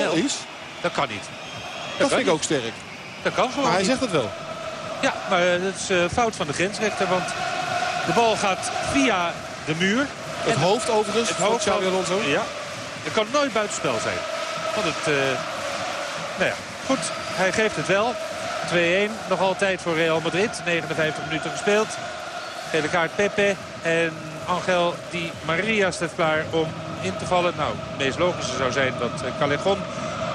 spel is? Dat kan niet. Dat, vind ik ook sterk. Dat kan gewoon Maar hij niet. zegt het wel. Ja, maar eh, dat is eh, fout van de grensrechter. Want de bal gaat via de muur. Het hoofd overigens het hoofd van- Alonso. Ja. Het kan nooit buitenspel zijn. Want het... eh, nou ja, goed. Hij geeft het wel. 2-1. Nog altijd voor Real Madrid. 59 minuten gespeeld. Gele kaart Pepe. En Angel Di Maria staat klaar om in te vallen. Nou, het meest logische zou zijn dat eh, Callejon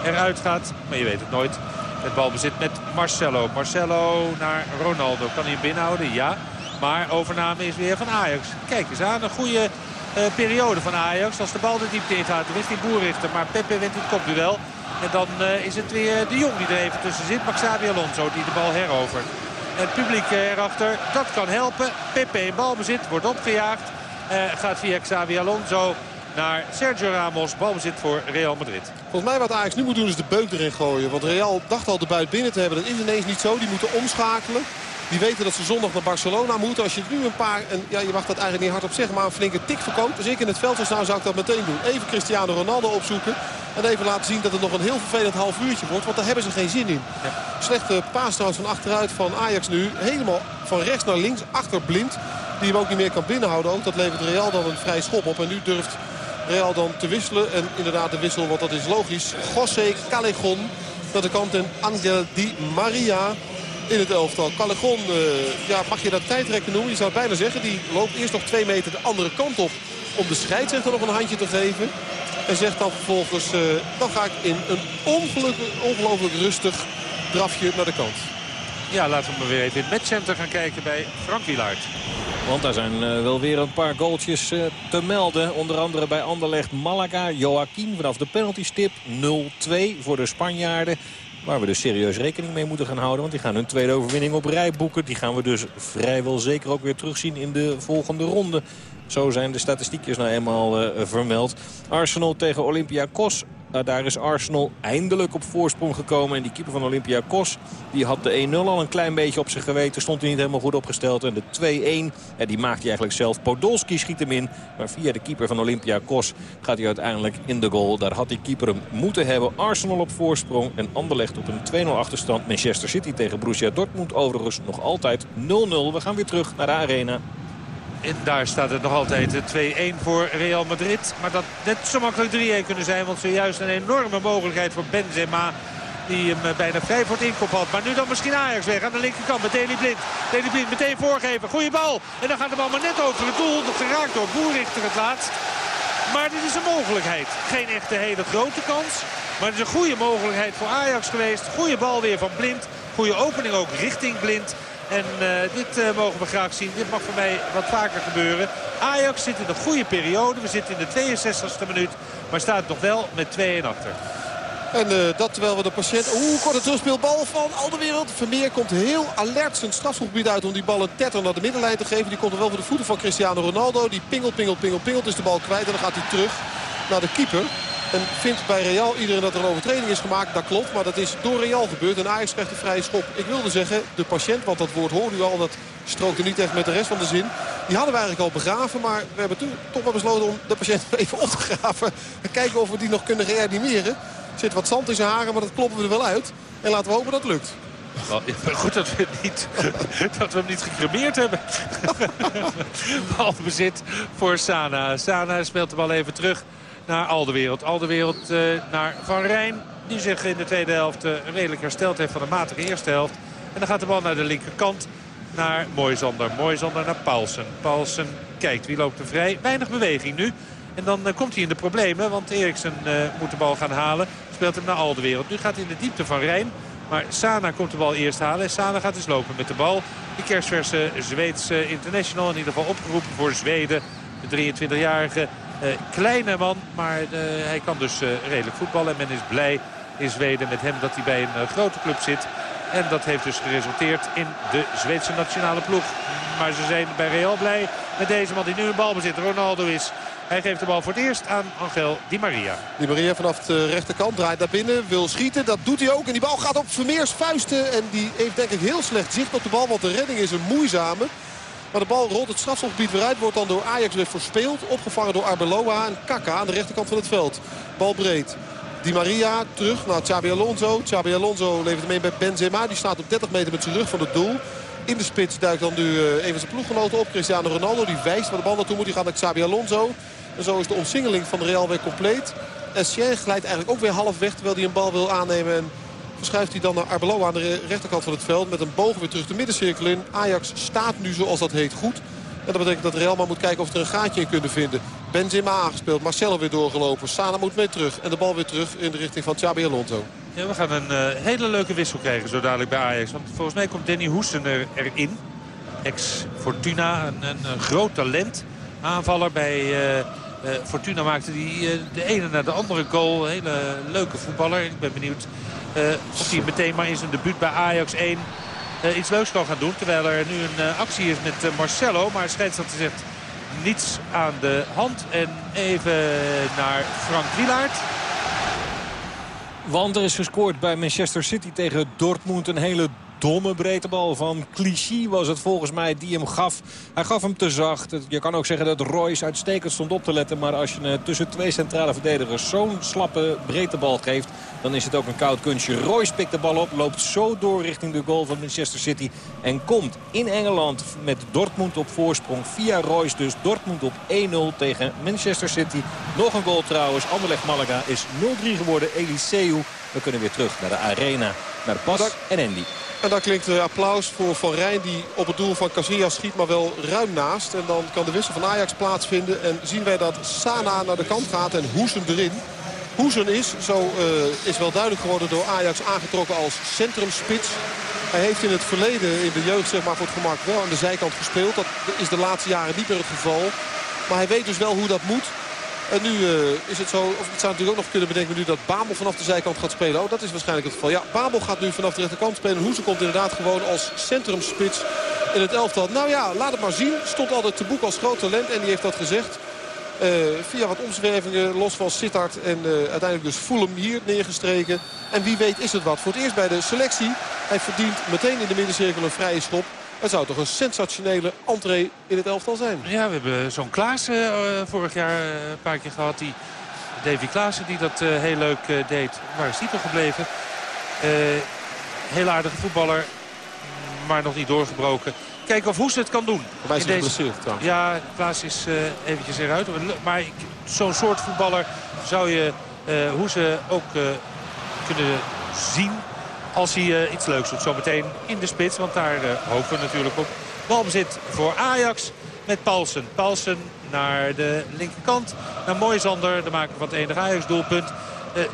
eruit gaat. Maar je weet het nooit. Het balbezit met Marcelo. Marcelo naar Ronaldo. Kan hij hem binnenhouden? Ja. Maar overname is weer van Ajax. Kijk eens aan. Een goede eh, periode van Ajax. Als de bal de diepte in gaat, richting Boerrichter. Maar Pepe wint het kopduel. En dan eh, is het weer de Jong die er even tussen zit. Maar Xabi Alonso die de bal herovert. Het publiek erachter, dat kan helpen. Pepe in balbezit, wordt opgejaagd. Gaat via Xabi Alonso naar Sergio Ramos. Balbezit voor Real Madrid. Volgens mij wat Ajax nu moet doen is de beuk erin gooien. Want Real dacht al de buit binnen te hebben. Dat is ineens niet zo. Die moeten omschakelen. Die weten dat ze zondag naar Barcelona moeten. Als je nu een paar, en ja, je mag dat eigenlijk niet hardop zeggen, maar een flinke tik verkoopt. Als ik in het veld zou staan, zou ik dat meteen doen. Even Cristiano Ronaldo opzoeken. En even laten zien dat het nog een heel vervelend half uurtje wordt. Want daar hebben ze geen zin in. Slechte paas van achteruit van Ajax nu. Helemaal van rechts naar links, achter blind. Die hem ook niet meer kan binnenhouden. Ook dat levert Real dan een vrij schop op. En nu durft Real dan te wisselen. En inderdaad de wissel, want dat is logisch. José Callejon naar de kant en Angel Di Maria in het elftal. Callejon, eh, ja, mag je dat tijdrekken noemen? Je zou bijna zeggen. Die loopt eerst nog twee meter de andere kant op om de scheidsrechter nog een handje te geven. En zegt dan vervolgens, eh, dan ga ik in een ongelooflijk rustig drafje naar de kant. Ja, laten we maar weer even in het matchcenter gaan kijken bij Frank Wielaert. Want daar zijn eh, wel weer een paar goaltjes eh, te melden. Onder andere bij Anderlecht Malaga. Joaquin vanaf de penaltystip 0-2 voor de Spanjaarden. Waar we dus serieus rekening mee moeten gaan houden. Want die gaan hun tweede overwinning op rij boeken. Die gaan we dus vrijwel zeker ook weer terugzien in de volgende ronde. Zo zijn de statistiekjes nou eenmaal eh, vermeld. Arsenal tegen Olympiakos. Nou, daar is Arsenal eindelijk op voorsprong gekomen. En die keeper van Olympiakos die had de 1-0 al een klein beetje op zijn geweten. Stond hij niet helemaal goed opgesteld. En de 2-1, ja, die maakt hij eigenlijk zelf. Podolski schiet hem in. Maar via de keeper van Olympiakos gaat hij uiteindelijk in de goal. Daar had die keeper hem moeten hebben. Arsenal op voorsprong. En Anderlecht op een 2-0 achterstand. Manchester City tegen Borussia Dortmund overigens nog altijd 0-0. We gaan weer terug naar de arena. En daar staat het nog altijd eh, 2-1 voor Real Madrid. Maar dat net zo makkelijk 3-1 kunnen zijn. Want zojuist een enorme mogelijkheid voor Benzema. Die hem eh, bijna vrij voor het inkop had. Maar nu dan misschien Ajax weg aan de linkerkant met Deli Blind. Deli Blind meteen voorgeven. Goeie bal. En dan gaat de bal maar net over het doel. Nog geraakt door Boerichter het laatst. Maar dit is een mogelijkheid. Geen echte hele grote kans. Maar het is een goede mogelijkheid voor Ajax geweest. Goede bal weer van Blind. Goede opening ook richting Blind. En eh, dit eh, mogen we graag zien. Dit mag voor mij wat vaker gebeuren. Ajax zit in een goede periode. We zitten in de 62e minuut. Maar staat nog wel met 2-1 achter. En eh, dat terwijl we de patiënt... Oeh, korte terugspeelbal van Alderwereld. Vermeer komt heel alert zijn strafschopgebied uit om die bal een tetter naar de middenlijn te geven. Die komt er wel voor de voeten van Cristiano Ronaldo. Die pingelt, pingelt, pingelt, pingelt. Is de bal kwijt en dan gaat hij terug naar de keeper. En vindt bij Real iedereen dat er een overtreding is gemaakt. Dat klopt, maar dat is door Real gebeurd. En Ajax krijgt een vrije schop. Ik wilde zeggen, de patiënt, want dat woord hoorde u al. Dat strookte niet echt met de rest van de zin. Die hadden we eigenlijk al begraven. Maar we hebben toen toch wel besloten om de patiënt even op te graven. En kijken of we die nog kunnen reanimeren. Er zit wat zand in zijn haren, maar dat kloppen we er wel uit. En laten we hopen dat het lukt. Goed dat we, dat we hem niet gecremeerd hebben. Balbezit voor Sana. Sana speelt de bal even terug naar Alderwereld. Alderwereld uh, naar Van Rijn. Die zich in de tweede helft uh, redelijk hersteld heeft van de matige eerste helft. En dan gaat de bal naar de linkerkant. Naar Moisander. Moisander naar Paulsen. Paulsen kijkt wie loopt er vrij. Weinig beweging nu. En dan uh, komt hij in de problemen. Want Eriksen moet de bal gaan halen. Speelt hem naar Alderwereld. Nu gaat hij in de diepte van Rijn. Maar Sana komt de bal eerst halen. En Sana gaat dus lopen met de bal. De kerstverse Zweedse international. In ieder geval opgeroepen voor Zweden. De 23-jarige uh, kleine man. Maar uh, hij kan dus uh, redelijk voetballen. En men is blij in Zweden met hem dat hij bij een grote club zit. En dat heeft dus geresulteerd in de Zweedse nationale ploeg. Maar ze zijn bij Real blij met deze man die nu een balbezit. Ronaldo is. Hij geeft de bal voor het eerst aan Angel Di Maria. Di Maria vanaf de rechterkant draait naar binnen. Wil schieten. Dat doet hij ook. En die bal gaat op Vermeers vuisten. En die heeft denk ik heel slecht zicht op de bal. Want de redding is een moeizame. Maar de bal rolt het strafschopgebied weer uit. Wordt dan door Ajax weer verspeeld. Opgevangen door Arbeloa en Kaka aan de rechterkant van het veld. Bal breed. Di Maria terug naar Xabi Alonso. Xabi Alonso levert mee bij Benzema. Die staat op 30 meter met zijn rug van het doel. In de spits duikt dan nu een van zijn ploeggenoten op. Cristiano Ronaldo die wijst waar de bal naartoe moet. Die gaat naar Xabi Alonso. En zo is de omsingeling van de Real weer compleet. Essien glijdt eigenlijk ook weer half weg terwijl hij een bal wil aannemen. En verschuift hij dan naar Arbeloa aan de rechterkant van het veld. Met een boog weer terug de middencirkel in. Ajax staat nu zoals dat heet goed. En dat betekent dat Real maar moet kijken of er een gaatje in kunnen vinden. Benzema aangespeeld, Marcelo weer doorgelopen. Sana moet mee terug. En de bal weer terug in de richting van Xabi Alonso. We gaan een uh, hele leuke wissel krijgen zo dadelijk bij Ajax. Want volgens mij komt Danny Hoesen er, erin. Ex-Fortuna, een, een, groot talent. Aanvaller bij uh, uh, Fortuna maakte die de ene naar de andere goal. Een hele leuke voetballer. Ik ben benieuwd of hij meteen maar in zijn debuut bij Ajax 1 iets leuks kan gaan doen. Terwijl er nu een actie is met Marcelo. Maar scheidsrechter zegt niets aan de hand. En even naar Frank Wielaert. Want er is gescoord bij Manchester City tegen Dortmund. Een hele domme breedtebal van Clichy was het volgens mij die hem gaf. Hij gaf hem te zacht. Je kan ook zeggen dat Royce uitstekend stond op te letten. Maar als je tussen twee centrale verdedigers zo'n slappe breedtebal geeft... dan is het ook een koud kunstje. Royce pikt de bal op, loopt zo door richting de goal van Manchester City... en komt in Engeland met Dortmund op voorsprong via Royce. Dus Dortmund op 1-0 tegen Manchester City. Nog een goal trouwens. Anderlecht Malaga is 0-3 geworden. Eliseu. We kunnen weer terug naar de arena. Naar Bas en Andy. En dan klinkt de applaus voor Van Rijn die op het doel van Casillas schiet, maar wel ruim naast. En dan kan de wissel van Ajax plaatsvinden. En zien wij dat Sana naar de kant gaat en Hoesen erin. Hoesen is, zo uh, is wel duidelijk geworden door Ajax aangetrokken als centrumspits. Hij heeft in het verleden, in de jeugd zeg maar, voor het gemak wel aan de zijkant gespeeld. Dat is de laatste jaren niet meer het geval. Maar hij weet dus wel hoe dat moet. En nu uh, is het zo, of het zou natuurlijk ook nog kunnen bedenken nu dat Babel vanaf de zijkant gaat spelen. Oh, dat is waarschijnlijk het geval. Ja, Babel gaat nu vanaf de rechterkant spelen. Hoeze komt inderdaad gewoon als centrumspits in het elftal. Nou ja, laat het maar zien. Stond altijd te boek als groot talent en die heeft dat gezegd. Uh, via wat omzwervingen los van Sittard en uh, uiteindelijk dus Fulham hier neergestreken. En wie weet is het wat. Voor het eerst bij de selectie. Hij verdient meteen in de middencirkel een vrije schop. Het zou toch een sensationele entree in het elftal zijn. Ja, we hebben zo'n Klaassen uh, vorig jaar een paar keer gehad. Die, Davy Klaassen die dat uh, heel leuk uh, deed. Waar is die toch gebleven? heel aardige voetballer. Maar nog niet doorgebroken. Kijken of Hoes het kan doen. Wij is deze... trouwens. Ja, Klaas is eventjes eruit. Maar zo'n soort voetballer zou je Hoese ook kunnen zien als hij uh, iets leuks doet. Zometeen in de spits, want daar uh, hopen we natuurlijk op. Balbezit voor Ajax met Paulsen. Paulsen naar de linkerkant. Naar Moisander, de maker van het enige Ajax-doelpunt. Uh, 66,5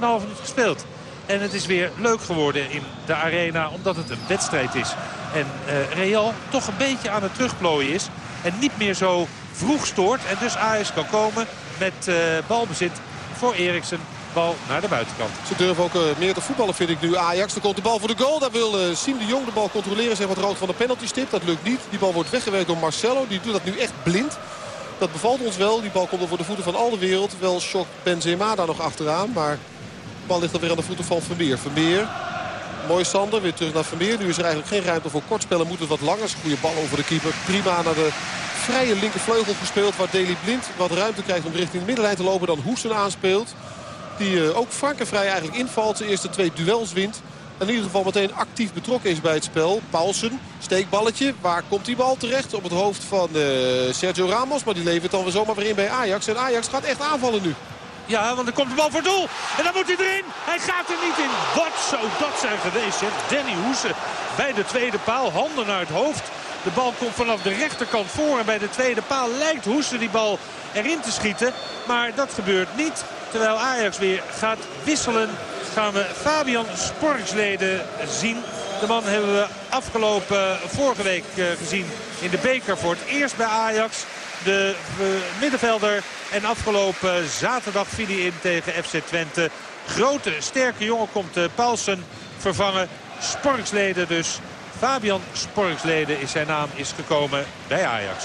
minuten gespeeld. En het is weer leuk geworden in de arena, omdat het een wedstrijd is. En Real toch een beetje aan het terugplooien is. En niet meer zo vroeg stoort. En dus Ajax kan komen met balbezit voor Eriksen bal naar de buitenkant. Ze durven ook uh, meer te voetballen vind ik nu Ajax. Dan komt de bal voor de goal. Daar wil uh, Siem de Jong de bal controleren. Zeg wat rood van de penalty stip. Dat lukt niet. Die bal wordt weggewerkt door Marcelo. Die doet dat nu echt blind. Dat bevalt ons wel. Die bal komt er voor de voeten van al de wereld. Wel shock Benzema daar nog achteraan. Maar de bal ligt alweer aan de voeten van Vermeer. Vermeer. Mooi Sander, weer terug naar Vermeer. Nu is er eigenlijk geen ruimte voor kortspellen. Moet het wat langer. Is goede bal over de keeper. Prima naar de vrije linkervleugel gespeeld. Waar Deli Blind wat ruimte krijgt om richting de middenlijn te lopen. Dan Hoesen aanspeelt. Die uh, ook Frankenvrij eigenlijk invalt. Zijn eerste twee duels wint. En in ieder geval meteen actief betrokken is bij het spel. Paulsen, steekballetje. Waar komt die bal terecht? Op het hoofd van uh, Sergio Ramos. Maar die levert dan weer zomaar weer in bij Ajax. En Ajax gaat echt aanvallen nu. Ja, want er komt de bal voor doel. En dan moet hij erin. Hij gaat er niet in. Wat zou dat zijn geweest. Danny Hoesen bij de tweede paal. Handen naar het hoofd. De bal komt vanaf de rechterkant voor. En bij de tweede paal lijkt Hoesen die bal erin te schieten. Maar dat gebeurt niet. Terwijl Ajax weer gaat wisselen gaan we Fabian Sporksleden zien. De man hebben we afgelopen vorige week gezien in de beker voor het eerst bij Ajax. De middenvelder en afgelopen zaterdag viel hij in tegen FC Twente. Grote, sterke jongen komt Paulsen vervangen. Sporksleden dus. Fabian Sporksleden is zijn naam is gekomen bij Ajax.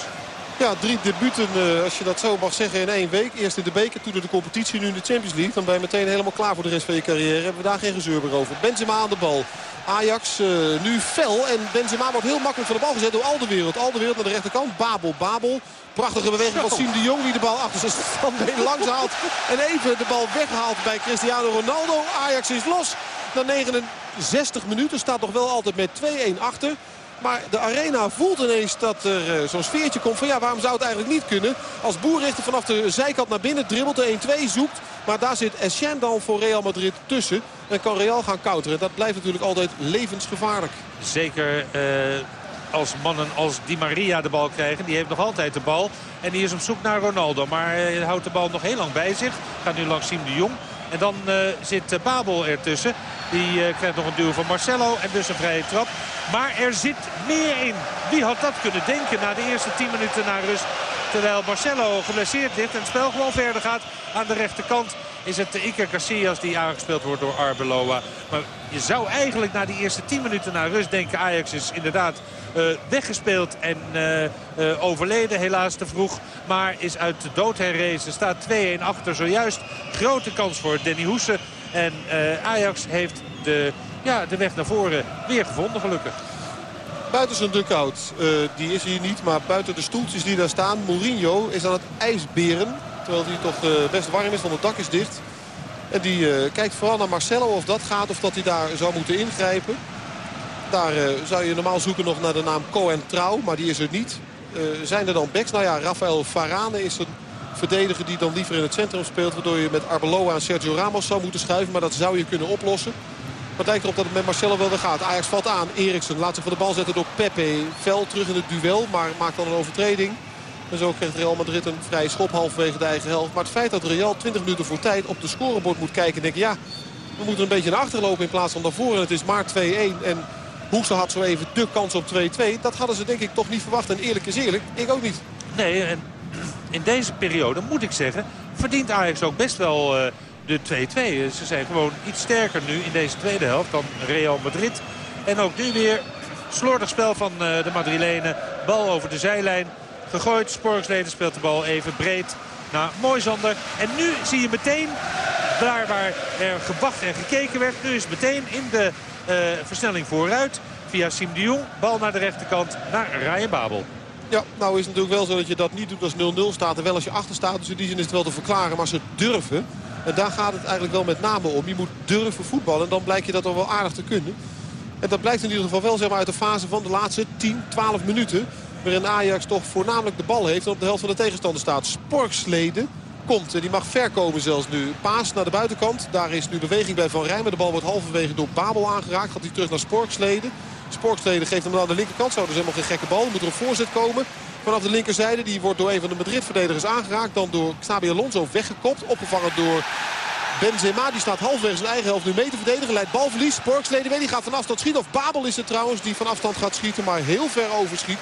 Ja, drie debuten, uh, als je dat zo mag zeggen, in één week. Eerst in de beker, toen in de competitie, nu in de Champions League. Dan ben je meteen helemaal klaar voor de rest van je carrière. Hebben we daar geen gezeur meer over. Benzema aan de bal. Ajax uh, nu fel. En Benzema wordt heel makkelijk van de bal gezet door Alderwereld. Alderwereld naar de rechterkant. Babel, Babel. Prachtige beweging van Siem de Jong die de bal achter zijn standbeen langs haalt. En even de bal weghaalt bij Cristiano Ronaldo. Ajax is los. Na 69 minuten staat nog wel altijd met 2-1 achter. Maar de arena voelt ineens dat er uh, zo'n sfeertje komt van ja, waarom zou het eigenlijk niet kunnen? Als Boerrichter vanaf de zijkant naar binnen dribbelt, de 1-2 zoekt. Maar daar zit dan voor Real Madrid tussen. En kan Real gaan counteren. Dat blijft natuurlijk altijd levensgevaarlijk. Zeker uh, als mannen als Di Maria de bal krijgen. Die heeft nog altijd de bal. En die is op zoek naar Ronaldo. Maar hij houdt de bal nog heel lang bij zich. Gaat nu langs Siem de Jong. En dan zit Babel ertussen. Die uh, krijgt nog een duw van Marcelo en dus een vrije trap. Maar er zit meer in. Wie had dat kunnen denken na de eerste 10 minuten naar rust. Terwijl Marcelo geblesseerd ligt en het spel gewoon verder gaat. Aan de rechterkant is het Iker Casillas die aangespeeld wordt door Arbeloa. Maar je zou eigenlijk na die eerste 10 minuten naar rust denken... Ajax is inderdaad uh, weggespeeld en uh, overleden. Helaas te vroeg, maar is uit de dood herrezen. Staat 2-1 achter zojuist. Grote kans voor Danny Hoesen. En Ajax heeft de, ja, de weg naar voren weer gevonden gelukkig. Buiten zijn dugout, uh, die is hier niet. Maar buiten de stoeltjes die daar staan. Mourinho is aan het ijsberen. Terwijl hij toch uh, best warm is, want het dak is dicht. En die kijkt vooral naar Marcelo of dat gaat. Of dat hij daar zou moeten ingrijpen. Daar zou je normaal zoeken nog naar de naam Cohen Trouw. Maar die is er niet. zijn er dan backs? Nou ja, Rafael Varane is een verdediger die dan liever in het centrum speelt. Waardoor je met Arbeloa en Sergio Ramos zou moeten schuiven. Maar dat zou je kunnen oplossen. Maar het erop dat het met Marcelo wel weer gaat. Ajax valt aan. Eriksen laat zich van de bal zetten door Pepe. Vel terug in het duel, maar maakt dan een overtreding. En zo krijgt Real Madrid een vrije schop halverwege de eigen helft. Maar het feit dat Real 20 minuten voor tijd op de scorebord moet kijken... denk ik, ja, we moeten een beetje naar achter lopen in plaats van daarvoor. En het is maar 2-1 en Hoekse had zo even de kans op 2-2. Dat hadden ze denk ik toch niet verwacht. En eerlijk is eerlijk, ik ook niet. Nee, en in deze periode moet ik zeggen... verdient Ajax ook best wel... Uh de 2-2. Ze zijn gewoon iets sterker nu in deze tweede helft dan Real Madrid. En ook nu weer slordig spel van de Madrilenen. Bal over de zijlijn. Gegooid. Sporksleden speelt de bal even breed naar Moisander. En nu zie je meteen daar waar er gewacht en gekeken werd. Nu is meteen in de versnelling vooruit. Via Sim de Jong. Bal naar de rechterkant naar Ryan Babel. Ja, nou is het natuurlijk wel zo dat je dat niet doet als 0-0 staat. En wel als je achter staat. Dus in die zin is het wel te verklaren. Maar ze durven. En daar gaat het eigenlijk wel met name om. Je moet durven voetballen en dan blijkt je dat toch wel aardig te kunnen. En dat blijkt in ieder geval wel zeg maar, uit de fase van de laatste 10, 12 minuten. Waarin Ajax toch voornamelijk de bal heeft en op de helft van de tegenstander staat. Sporksleden komt en die mag ver komen zelfs nu. Paas naar de buitenkant. Daar is nu beweging bij Van Rijmen. De bal wordt halverwege door Babel aangeraakt. Gaat hij terug naar Sporksleden. Sporksleden geeft hem aan de linkerkant. Zou dus helemaal geen gekke bal. Moet er een voorzet komen vanaf de linkerzijde. Die wordt door een van de Madrid-verdedigers aangeraakt. Dan door Xabi Alonso weggekopt. Opgevangen door Benzema. Die staat halverwege zijn eigen helft nu mee te verdedigen. Leidt balverlies. Sporksleden weet die gaat van afstand schieten. Of Babel is het trouwens die van afstand gaat schieten. Maar heel ver overschiet.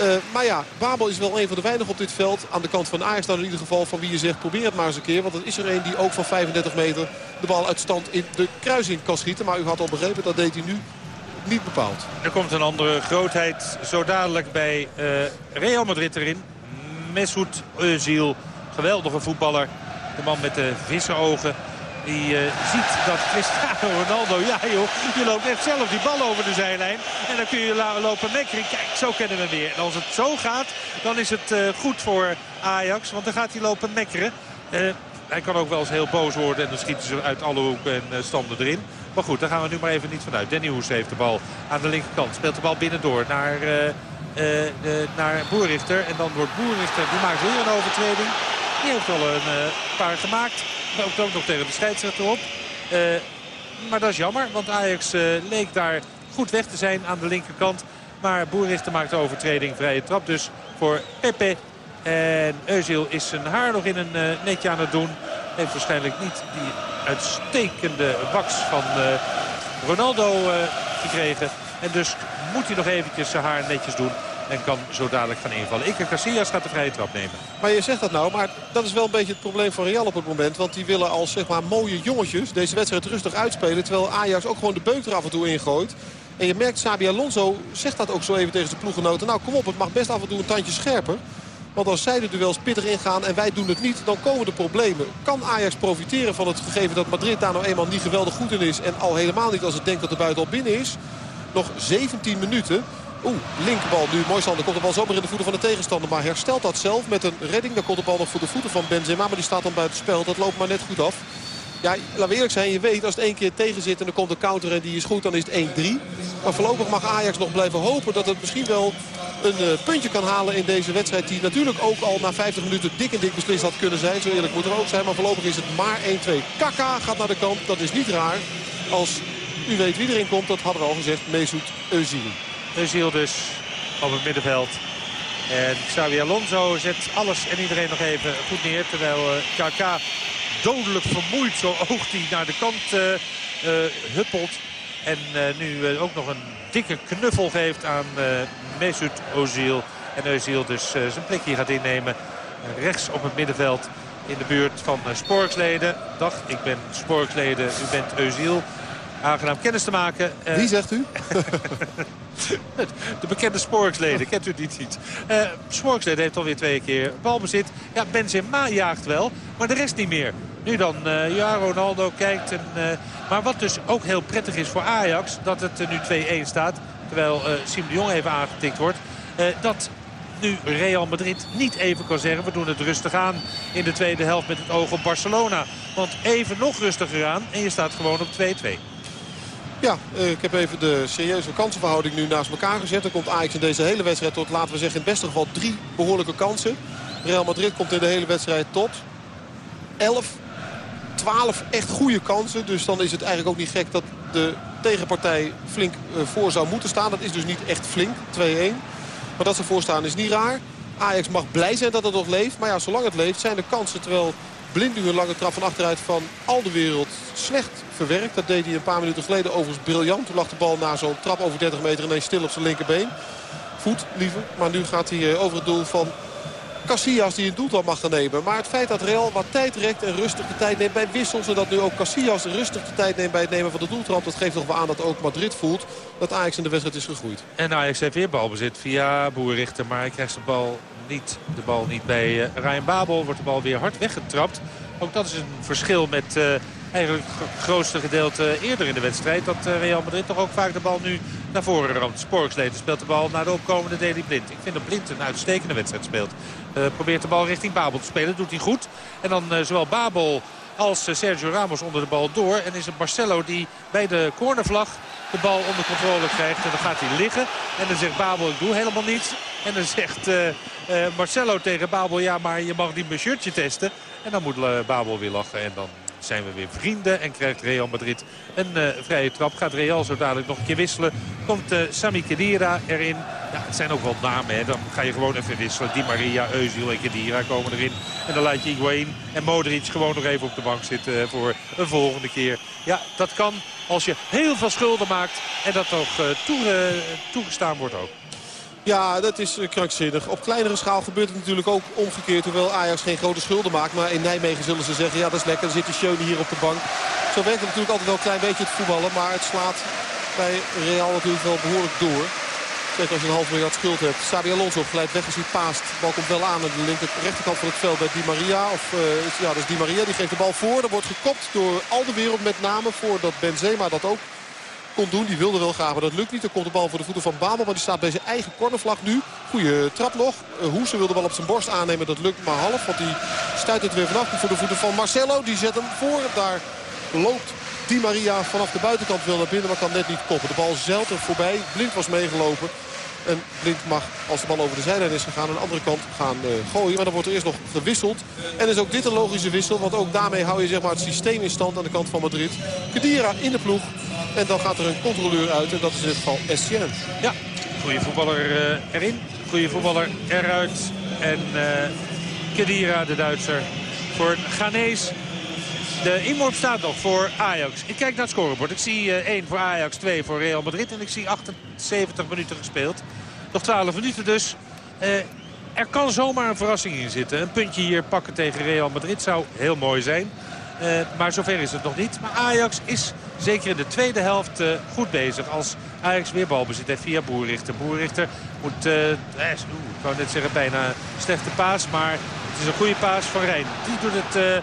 Uh, maar ja, Babel is wel een van de weinigen op dit veld. Aan de kant van Ajax dan in ieder geval van wie je zegt probeer het maar eens een keer. Want er is er een die ook van 35 meter de bal uit stand in de kruising kan schieten. Maar u had al begrepen, dat deed hij nu niet bepaald. Er komt een andere grootheid zo dadelijk bij uh, Real Madrid erin. Mesut Özil, geweldige voetballer. De man met de vissenogen. Die uh, ziet dat Cristiano Ronaldo, ja joh, je loopt echt zelf die bal over de zijlijn. En dan kun je lopen mekkeren. Kijk, zo kennen we weer. En als het zo gaat, dan is het uh, goed voor Ajax. Want dan gaat hij lopen mekkeren. Hij kan ook wel eens heel boos worden en dan schieten ze uit alle hoeken en standen erin. Maar goed, daar gaan we nu maar even niet vanuit. Danny Hoes heeft de bal aan de linkerkant. Speelt de bal binnendoor naar, uh, naar Boerrichter. En dan wordt Boerrichter, die maakt weer een overtreding. Die heeft al een paar gemaakt. Ook, ook nog tegen de scheidsrechter op. maar dat is jammer, want Ajax leek daar goed weg te zijn aan de linkerkant. Maar Boerrichter maakt de overtreding. Vrije trap dus voor Pepe. En Eusiel is zijn haar nog in een netje aan het doen. Heeft waarschijnlijk niet die uitstekende baks van uh, Ronaldo uh, gekregen. En dus moet hij nog eventjes zijn haar netjes doen. En kan zo dadelijk gaan invallen. Iker Casillas gaat de vrije trap nemen. Maar je zegt dat nou, maar dat is wel een beetje het probleem van Real op het moment. Want die willen als zeg maar mooie jongetjes deze wedstrijd rustig uitspelen. Terwijl Ajax ook gewoon de beuk er af en toe ingooit. En je merkt, Sabi Alonso zegt dat ook zo even tegen zijn ploeggenoten. Nou, kom op, het mag best af en toe een tandje scherper. Want als zij de duels pittig ingaan en wij doen het niet, dan komen de problemen. Kan Ajax profiteren van het gegeven dat Madrid daar nou eenmaal niet geweldig goed in is. En al helemaal niet als het denkt dat de buiten al binnen is. Nog 17 minuten. Oeh, linkerbal nu. Mooi stand. komt de bal zomaar in de voeten van de tegenstander. Maar herstelt dat zelf met een redding. Dan komt de bal nog voor de voeten van Benzema. Maar die staat dan buiten spel. Dat loopt maar net goed af. Ja, laten we eerlijk zijn. Je weet als het één keer tegen zit en er komt een counter en die is goed. Dan is het 1-3. Maar voorlopig mag Ajax nog blijven hopen dat het misschien wel een uh, puntje kan halen in deze wedstrijd. Die natuurlijk ook al na 50 minuten dik en dik beslist had kunnen zijn. Zo eerlijk moet er ook zijn. Maar voorlopig is het maar 1-2. Kaka gaat naar de kant. Dat is niet raar. Als u weet wie erin komt, dat hadden we al gezegd. Mesut Özil. Özil dus op het middenveld. En Xavi Alonso zet alles en iedereen nog even goed neer. Terwijl uh, KK dodelijk vermoeid, zo oogt hij naar de kant uh, huppelt. En nu ook nog een dikke knuffel geeft aan Mesut Özil. En Özil dus zijn plekje gaat innemen. rechts op het middenveld in de buurt van Sporksleden. Dag, ik ben Sporksleden, u bent Özil. Aangenaam kennis te maken. Wie zegt u? de bekende Sporksleden, kent u die niet? Uh, Sporksleden heeft alweer twee keer balbezit. Ja, Benzema jaagt wel, maar de rest niet meer. Nu dan, uh, ja, Ronaldo kijkt. En, uh, maar wat dus ook heel prettig is voor Ajax, dat het nu 2-1 staat. Terwijl uh, de Jong even aangetikt wordt. dat nu Real Madrid niet even kan zeggen... we doen het rustig aan in de tweede helft met het oog op Barcelona. Want even nog rustiger aan en je staat gewoon op 2-2. Ja, ik heb even de serieuze kansenverhouding nu naast elkaar gezet. Dan komt Ajax in deze hele wedstrijd tot, laten we zeggen, in het beste geval drie behoorlijke kansen. Real Madrid komt in de hele wedstrijd tot 11, 12 echt goede kansen. Dus dan is het eigenlijk ook niet gek dat de tegenpartij flink voor zou moeten staan. Dat is dus niet echt flink, 2-1. Maar dat ze voorstaan is niet raar. Ajax mag blij zijn dat het nog leeft. Maar ja, zolang het leeft zijn de kansen. Terwijl Blind een lange trap van achteruit van al de wereld slecht verwerkt. Dat deed hij een paar minuten geleden overigens briljant. Toen lag de bal na zo'n trap over 30 meter ineens stil op zijn linkerbeen. Voet liever. Maar nu gaat hij eh, over het doel van Casillas die een doeltal mag gaan nemen. Maar het feit dat Real wat tijd rekt en rustig de tijd neemt bij wissels... en dat nu ook Casillas rustig de tijd neemt bij het nemen van de doeltrap... dat geeft nog wel aan dat ook Madrid voelt dat Ajax in de wedstrijd is gegroeid. En Ajax heeft weer balbezit via Boerrichter, maar hij krijgt de bal niet, de bal niet bij uh, Ryan Babel. Wordt de bal weer hard weggetrapt. Ook dat is een verschil met uh, eigenlijk het grootste gedeelte eerder in de wedstrijd. Dat uh, Real Madrid toch ook vaak de bal nu naar voren ramt. Sporksleden speelt de bal naar de opkomende Deli Blind. Ik vind dat Blind een uitstekende wedstrijd speelt. Uh, probeert de bal richting Babel te spelen. Doet hij goed. En dan zowel Babel als Sergio Ramos onder de bal door. En is het Marcelo die bij de cornervlag de bal onder controle krijgt. En dan gaat hij liggen. En dan zegt Babel, ik doe helemaal niets. En dan zegt Marcelo tegen Babel, ja maar je mag niet mijn shirtje testen. En dan moet Babel weer lachen en dan zijn we weer vrienden. En krijgt Real Madrid een vrije trap. Gaat Real zo dadelijk nog een keer wisselen. Komt Sami Khedira erin. Ja, het zijn ook wel namen. Hè. Dan ga je gewoon even wisselen. Di Maria, Özil en Khedira komen erin. En dan laat je Higuain en Modric gewoon nog even op de bank zitten voor een volgende keer. Ja, dat kan als je heel veel schulden maakt en dat toch toe, toegestaan wordt ook. Ja, dat is krankzinnig. Op kleinere schaal gebeurt het natuurlijk ook omgekeerd. Hoewel Ajax geen grote schulden maakt. Maar in Nijmegen zullen ze zeggen, ja dat is lekker. Dan zit die Schöne hier op de bank. Zo werkt het natuurlijk altijd wel een klein beetje het voetballen. Maar het slaat bij Real natuurlijk wel behoorlijk door. Zeker als je een half miljard schuld hebt. Sabi Alonso glijdt weg als hij paast. De bal komt wel aan aan de linker, rechterkant van het veld bij Di Maria. Of, uh, ja, dat is Di Maria. Die geeft de bal voor. Er wordt gekopt door al de wereld met name. Voordat Benzema dat ook kon doen. Die wilde wel graag, maar dat lukt niet. Dan komt de bal voor de voeten van Babel. Maar die staat bij zijn eigen cornervlag nu. Goeie trap nog. Uh, Hoese wil de bal op zijn borst aannemen. Dat lukt maar half. Want die stuit het weer vanaf voor de voeten van Marcelo. Die zet hem voor. Daar loopt Di Maria vanaf de buitenkant wil naar binnen, maar kan net niet koppen. De bal zeilt er voorbij. Blind was meegelopen. En Blind mag, als de bal over de zijlijn is gegaan, aan de andere kant gaan uh, gooien. Maar dan wordt er eerst nog gewisseld. En is ook dit een logische wissel. Want ook daarmee hou je zeg maar, het systeem in stand aan de kant van Madrid. Kedira in de ploeg. En dan gaat er een controleur uit. En dat is in dit geval Essien. Ja, goede voetballer uh, erin. Goede voetballer eruit. En uh, Kedira, de Duitser, voor Ghanese. De inworp staat nog voor Ajax. Ik kijk naar het scorebord. Ik zie uh, 1 voor Ajax, 2 voor Real Madrid. En ik zie 78 minuten gespeeld. Nog 12 minuten dus. Er kan zomaar een verrassing in zitten. Een puntje hier pakken tegen Real Madrid zou heel mooi zijn. Maar zover is het nog niet. Maar Ajax is zeker in de tweede helft uh, goed bezig. Als Ajax weer balbezit heeft via Boerrichter. Boerrichter moet, uh, ik wou net zeggen bijna een slechte paas. Maar het is een goede paas van Rijn. Die doet het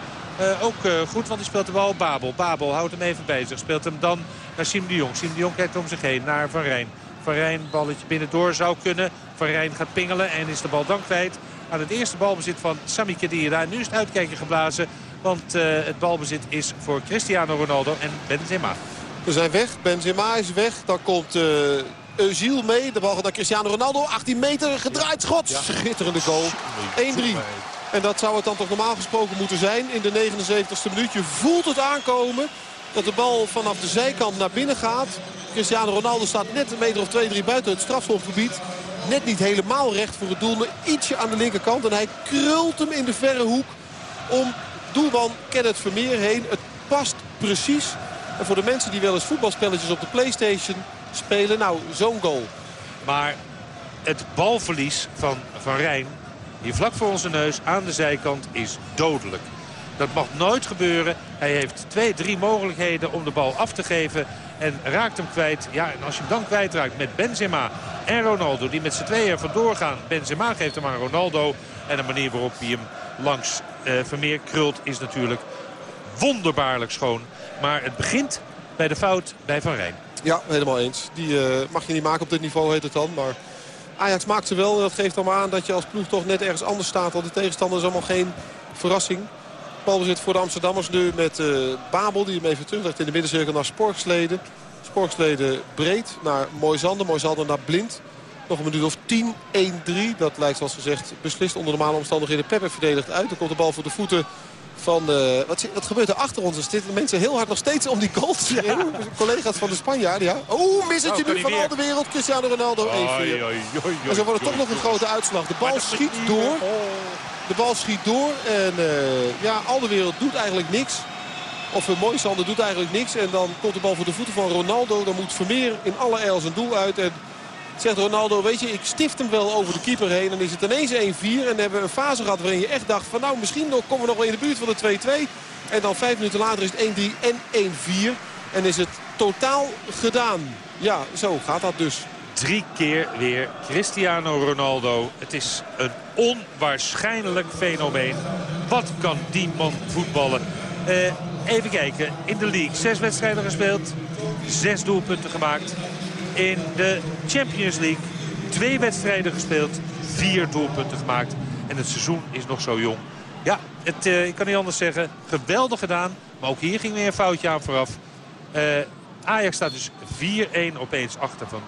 ook goed, want die speelt de bal Babel. Babel houdt hem even zich. Speelt hem dan naar Siem de Jong. Siem de Jong kijkt om zich heen naar Van Rijn. Van Rijn balletje binnendoor zou kunnen. Van Rijn gaat pingelen en is de bal dan kwijt aan het eerste balbezit van Sami Khedira. Nu is het uitkijken geblazen, want uh, het balbezit is voor Cristiano Ronaldo en Benzema. We zijn weg, Benzema is weg. Dan komt uh, Eusiel mee. De bal gaat naar Cristiano Ronaldo. 18 meter, gedraaid schot. Schitterende goal. 1-3. En dat zou het dan toch normaal gesproken moeten zijn in de 79ste minuut. Je voelt het aankomen dat de bal vanaf de zijkant naar binnen gaat. Cristiano Ronaldo staat net een meter of 2-3 buiten het strafschopgebied net niet helemaal recht voor het doel. Maar ietsje aan de linkerkant. En hij krult hem in de verre hoek om doelman Kenneth Vermeer heen. Het past precies. En voor de mensen die wel eens voetbalspelletjes op de Playstation spelen. Nou, zo'n goal. Maar het balverlies van Van Rijn, hier vlak voor onze neus aan de zijkant, is dodelijk. Dat mag nooit gebeuren. Hij heeft twee, drie mogelijkheden om de bal af te geven. En raakt hem kwijt. Ja, en als je hem dan kwijtraakt met Benzema en Ronaldo... die met z'n tweeën vandoor gaan. Benzema geeft hem aan Ronaldo. En de manier waarop hij hem langs Vermeer krult is natuurlijk wonderbaarlijk schoon. Maar het begint bij de fout bij Van Rijn. Ja, helemaal eens. Die uh, mag je niet maken op dit niveau, heet het dan. Maar Ajax maakt ze wel. Dat geeft dan aan dat je als ploeg toch net ergens anders staat. Want de tegenstander is allemaal geen verrassing. Balbezit voor de Amsterdammers nu met uh, Babel. Die hem even teruglegt in de middencirkel naar Sporksleden. Sporksleden breed naar Moisander. Moisander naar Blind. Nog een minuut of 10, 1-3. Dat lijkt zoals gezegd beslist onder normale omstandigheden. Peppe verdedigt uit. Dan komt de bal voor de voeten van... Uh, wat, wat, gebeurt er achter ons? Er zitten mensen heel hard nog steeds om die goal te ja. Collega's van de Spanjaarden, ja. Missetje nou, nu van al de wereld. Cristiano Ronaldo 1-4. En zo wordt het toch nog een grote uitslag. De bal schiet door. De bal schiet door. En uh, ja, al de wereld doet eigenlijk niks. Of uh, Moisander doet eigenlijk niks. En dan komt de bal voor de voeten van Ronaldo. Dan moet Vermeer in alle eil zijn doel uit. En zegt Ronaldo, weet je, ik stift hem wel over de keeper heen. Dan is het ineens 1-4. En dan hebben we een fase gehad waarin je echt dacht van nou, misschien komen we nog wel in de buurt van de 2-2. En dan vijf minuten later is het 1-3 en 1-4. En is het totaal gedaan. Ja, zo gaat dat dus drie keer weer Cristiano Ronaldo. Het is een onwaarschijnlijk fenomeen. Wat kan die man voetballen? Uh, even kijken. In de league zes wedstrijden gespeeld. Zes doelpunten gemaakt. In de Champions League twee wedstrijden gespeeld. Vier doelpunten gemaakt. En het seizoen is nog zo jong. Ja, het, uh, ik kan niet anders zeggen. Geweldig gedaan. Maar ook hier ging weer een foutje aan vooraf. Uh, Ajax staat dus 4-1 opeens achter van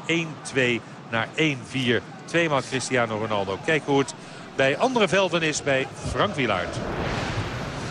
1-2 naar 1-4. Tweemaal Cristiano Ronaldo. Kijk hoe het bij andere velden is bij Frank Wielaert.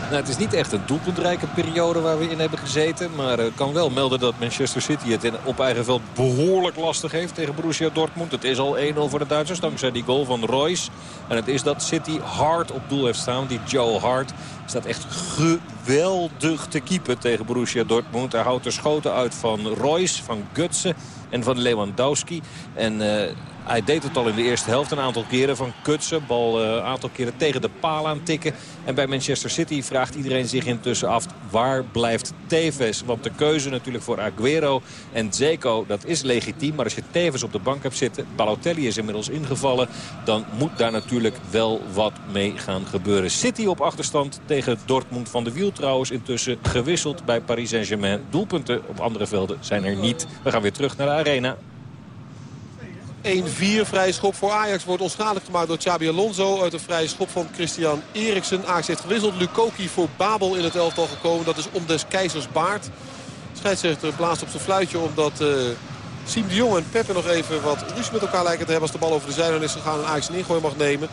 Nou, het is niet echt een doelpuntrijke periode waar we in hebben gezeten. Maar ik uh, kan wel melden dat Manchester City het in, op eigen veld behoorlijk lastig heeft tegen Borussia Dortmund. Het is al 1-0 voor de Duitsers dankzij die goal van Royce. En het is dat City hard op doel heeft staan. Die Joe Hart staat echt geweldig te keeper tegen Borussia Dortmund. Hij houdt er schoten uit van Royce, van Gutsen en van Lewandowski. En... Uh, hij deed het al in de eerste helft een aantal keren van Kutsen. Bal eh, een aantal keren tegen de paal aan tikken. En bij Manchester City vraagt iedereen zich intussen af... waar blijft Tevez? Want de keuze natuurlijk voor Aguero en Zeko, dat is legitiem. Maar als je Tevez op de bank hebt zitten... Balotelli is inmiddels ingevallen... dan moet daar natuurlijk wel wat mee gaan gebeuren. City op achterstand tegen Dortmund van de Wiel trouwens. Intussen gewisseld bij Paris Saint-Germain. Doelpunten op andere velden zijn er niet. We gaan weer terug naar de arena. 1-4 vrije schop voor Ajax wordt onschadelijk gemaakt door Xabi Alonso. Uit een vrije schop van Christian Eriksen. Ajax heeft gewisseld. Lukoki voor Babel in het elftal gekomen. Dat is om des keizers baard. Scheidsrechter blaast op zijn fluitje omdat uh, Siem de Jong en Peppe nog even wat ruzie met elkaar lijken te hebben. Als de bal over de zijlijn is gegaan en Ajax een ingooi mag nemen.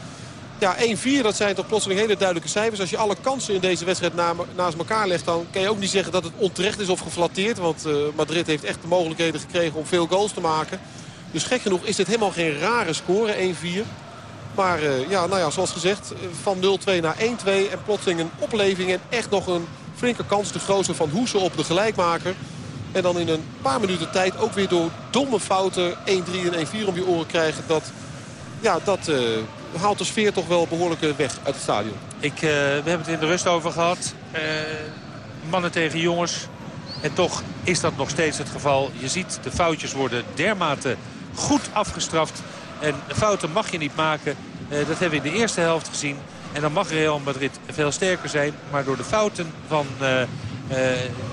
Ja, 1-4, dat zijn toch plotseling hele duidelijke cijfers. Als je alle kansen in deze wedstrijd na, naast elkaar legt... dan kan je ook niet zeggen dat het onterecht is of geflatteerd. Want uh, Madrid heeft echt de mogelijkheden gekregen om veel goals te maken. Dus gek genoeg is dit helemaal geen rare score, 1-4. Maar uh, ja, nou ja, zoals gezegd, van 0-2 naar 1-2. En plotseling een opleving en echt nog een flinke kans. De grootste van Hoesen op de gelijkmaker. En dan in een paar minuten tijd ook weer door domme fouten 1-3 en 1-4 om je oren krijgen. Dat, ja, dat uh, haalt de sfeer toch wel behoorlijk weg uit het stadion. Ik, uh, we hebben het in de rust over gehad. mannen tegen jongens. En toch is dat nog steeds het geval. Je ziet, de foutjes worden dermate goed afgestraft. En fouten mag je niet maken. Uh, dat hebben we in de eerste helft gezien. En dan mag Real Madrid veel sterker zijn. Maar door de fouten van uh, uh,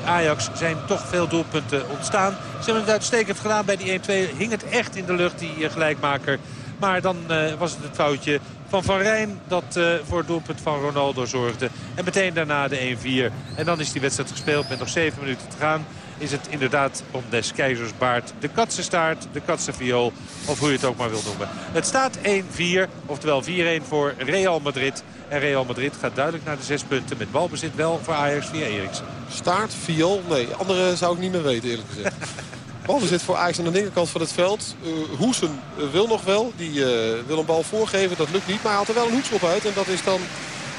Ajax zijn toch veel doelpunten ontstaan. Ze hebben het uitstekend gedaan bij die 1-2. Hing het echt in de lucht, die gelijkmaker. Maar dan was het het foutje van Van Rijn dat voor het doelpunt van Ronaldo zorgde. En meteen daarna de 1-4. En dan is die wedstrijd gespeeld met nog 7 minuten te gaan. Is het inderdaad om des keizers baard de katsenstaart, de katsenviool of hoe je het ook maar wil noemen. Het staat 1-4, oftewel 4-1 voor Real Madrid. En Real Madrid gaat duidelijk naar de zes punten met balbezit wel voor Ajax via Eriksen. Staart, viool, nee, andere zou ik niet meer weten eerlijk gezegd. Balbezit voor Ajax aan de linkerkant van het veld. Uh, Hoesen uh, wil nog wel. Die uh, wil een bal voorgeven. Dat lukt niet. Maar hij haalt er wel een hoekschop uit. En dat is dan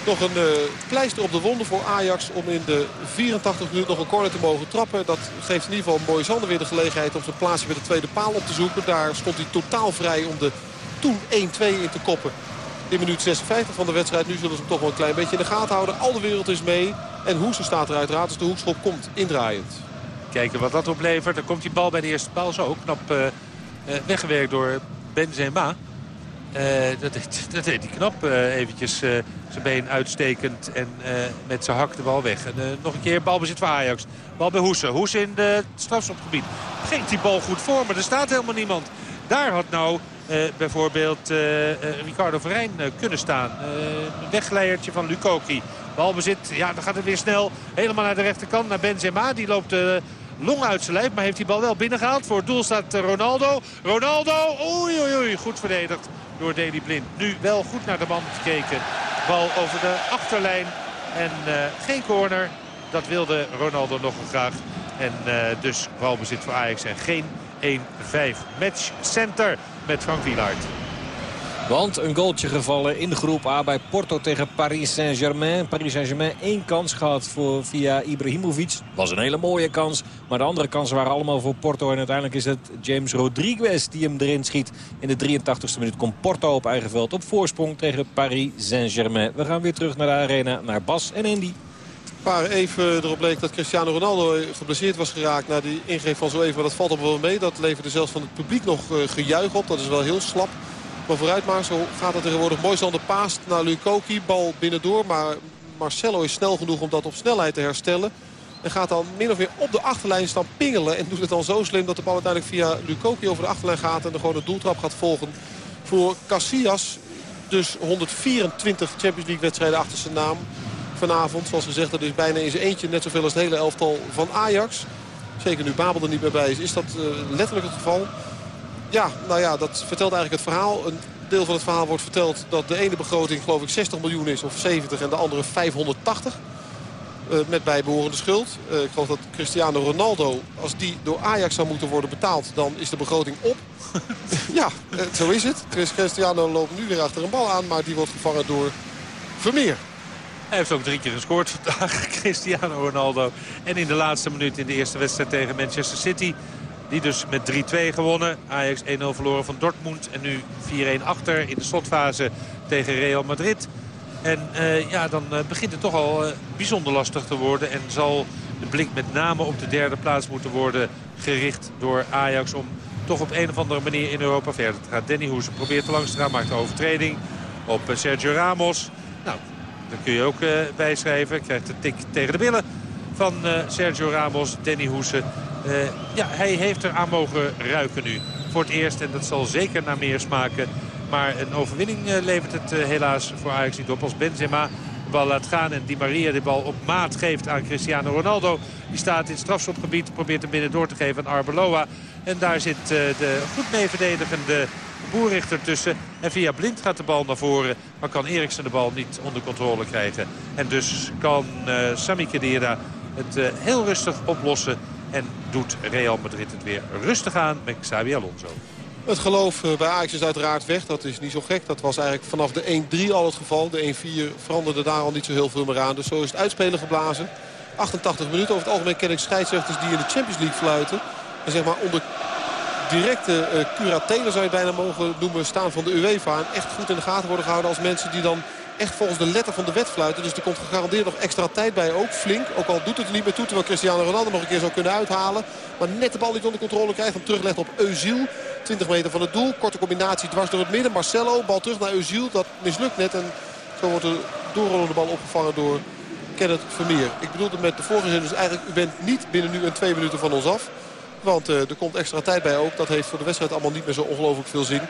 nog een pleister op de wonden voor Ajax. Om in de 84 minuten nog een corner te mogen trappen. Dat geeft in ieder geval Mooi Zander weer de gelegenheid om zijn plaatsje bij de tweede paal op te zoeken. Daar stond hij totaal vrij om de toen 1-2 in te koppen. In minuut 56 van de wedstrijd. Nu zullen ze hem toch wel een klein beetje in de gaten houden. Al de wereld is mee. En Hoesen staat er uiteraard. Dus de hoekschop komt indraaiend. Kijken wat dat oplevert. Dan komt die bal bij de eerste paal zo knap uh, weggewerkt door Benzema. Uh, dat, deed, dat hij knap. Uh, eventjes zijn been uitstekend en met zijn hak de bal weg. En nog een keer balbezit voor Ajax. Bal bij Hoesen. Hoesen in het strafschopgebied. Geeft die bal goed voor, maar er staat helemaal niemand. Daar had nou bijvoorbeeld Ricardo Verijn kunnen staan. een wegleiertje van Lukoki. Balbezit, ja dan gaat het weer snel. Helemaal naar de rechterkant, naar Benzema. Die loopt long uit zijn lijf. Maar heeft die bal wel binnengehaald. Voor het doel staat eh, Ronaldo. Ronaldo, oei oei oei, goed verdedigd door Deli Blind. Nu wel goed naar de man gekeken. Bal over de achterlijn. En uh, geen corner. Dat wilde Ronaldo nog graag. En uh, dus balbezit voor Ajax en geen 1-5 match center met Frank Wielaert. Want een goaltje gevallen in de groep A bij Porto tegen Paris Saint-Germain. Paris Saint-Germain één kans gehad voor, via Ibrahimovic. Was een hele mooie kans. Maar de andere kansen waren allemaal voor Porto. En uiteindelijk is het James Rodriguez die hem erin schiet. In de 83ste minuut komt Porto op eigen veld op voorsprong tegen Paris Saint-Germain. We gaan weer terug naar de arena, naar Bas en Andy. Waar even erop bleek dat Cristiano Ronaldo geblesseerd was geraakt na die ingreep van zo even. Maar dat valt op wel mee. Dat leverde zelfs van het publiek nog eh, gejuich op. Dat is wel heel slap. Maar vooruit zo gaat het tegenwoordig mooi de paast naar Lukoki. Bal binnendoor, maar Marcelo is snel genoeg om dat op snelheid te herstellen. En gaat dan min of meer op de achterlijn staan pingelen. En doet het dan zo slim dat de bal uiteindelijk via Lukoki over de achterlijn gaat. En er gewoon een doeltrap gaat volgen voor Casillas. Dus 124 Champions League wedstrijden achter zijn naam vanavond. Zoals gezegd, dat is bijna in zijn eentje net zoveel als het hele elftal van Ajax. Zeker nu Babel er niet meer bij is, is dat uh, letterlijk het geval. Ja, nou ja, dat vertelt eigenlijk het verhaal. Een deel van het verhaal wordt verteld dat de ene begroting geloof ik 60 miljoen is of 70 en de andere 580. Uh, met bijbehorende schuld. Uh, ik geloof dat Cristiano Ronaldo, als die door Ajax zou moeten worden betaald, dan is de begroting op. ja, uh, zo is het. Cristiano loopt nu weer achter een bal aan, maar die wordt gevangen door Vermeer. Hij heeft ook drie keer gescoord vandaag, Cristiano Ronaldo. En in de laatste minuut in de eerste wedstrijd tegen Manchester City die dus met 3-2 gewonnen. Ajax 1-0 verloren van Dortmund. En nu 4-1 achter in de slotfase tegen Real Madrid. En uh, ja, dan uh, begint het toch al uh, bijzonder lastig te worden. En zal de blik met name op de derde plaats moeten worden gericht door Ajax... om toch op een of andere manier in Europa verder te gaan. Danny Hoese probeert te langs te gaan, maakt een overtreding op Sergio Ramos. Nou, daar kun je ook bijschrijven. Krijgt de tik tegen de billen van Sergio Ramos, Danny Hoese. Uh, ja, hij heeft er aan mogen ruiken nu. Voor het eerst. En dat zal zeker naar meer smaken. Maar een overwinning uh, levert het uh, helaas voor Ajax niet op. Als Benzema de bal laat gaan en Di Maria de bal op maat geeft aan Cristiano Ronaldo. Die staat in het strafschopgebied. Probeert hem binnen door te geven aan Arbeloa. En daar zit de goed mee verdedigende boerrichter tussen. En via Blind gaat de bal naar voren. Maar kan Eriksen de bal niet onder controle krijgen. En dus kan Sami Khedira het heel rustig oplossen. En doet Real Madrid het weer rustig aan met Xabi Alonso. Het geloof eh, bij Ajax is uiteraard weg. Dat is niet zo gek. Dat was eigenlijk vanaf de 1-3 al het geval. De 1-4 veranderde daar al niet zo heel veel meer aan. Dus zo is het uitspelen geblazen. 88 minuten. Over het algemeen ken ik scheidsrechters die in de Champions League fluiten. En zeg maar onder directe uh, curatelen zou je bijna mogen noemen staan van de UEFA. En echt goed in de gaten worden gehouden als mensen die dan echt volgens de letter van de wet fluiten. Dus er komt gegarandeerd nog extra tijd bij ook. Flink. Ook al doet het er niet meer toe. Terwijl Cristiano Ronaldo nog een keer zou kunnen uithalen. Maar net de bal niet onder controle krijgt. Hem teruglegt op Eusiel. 20 meter van het doel. Korte combinatie dwars door het midden. Marcelo. Bal terug naar Eusiel. Dat mislukt net. En zo wordt de doorrollende bal opgevangen door Kenneth Vermeer. Ik bedoelde met de vorige zin dus eigenlijk... u bent niet binnen nu en twee minuten van ons af. Want uh, er komt extra tijd bij ook. Dat heeft voor de wedstrijd allemaal niet meer zo ongelooflijk veel zin.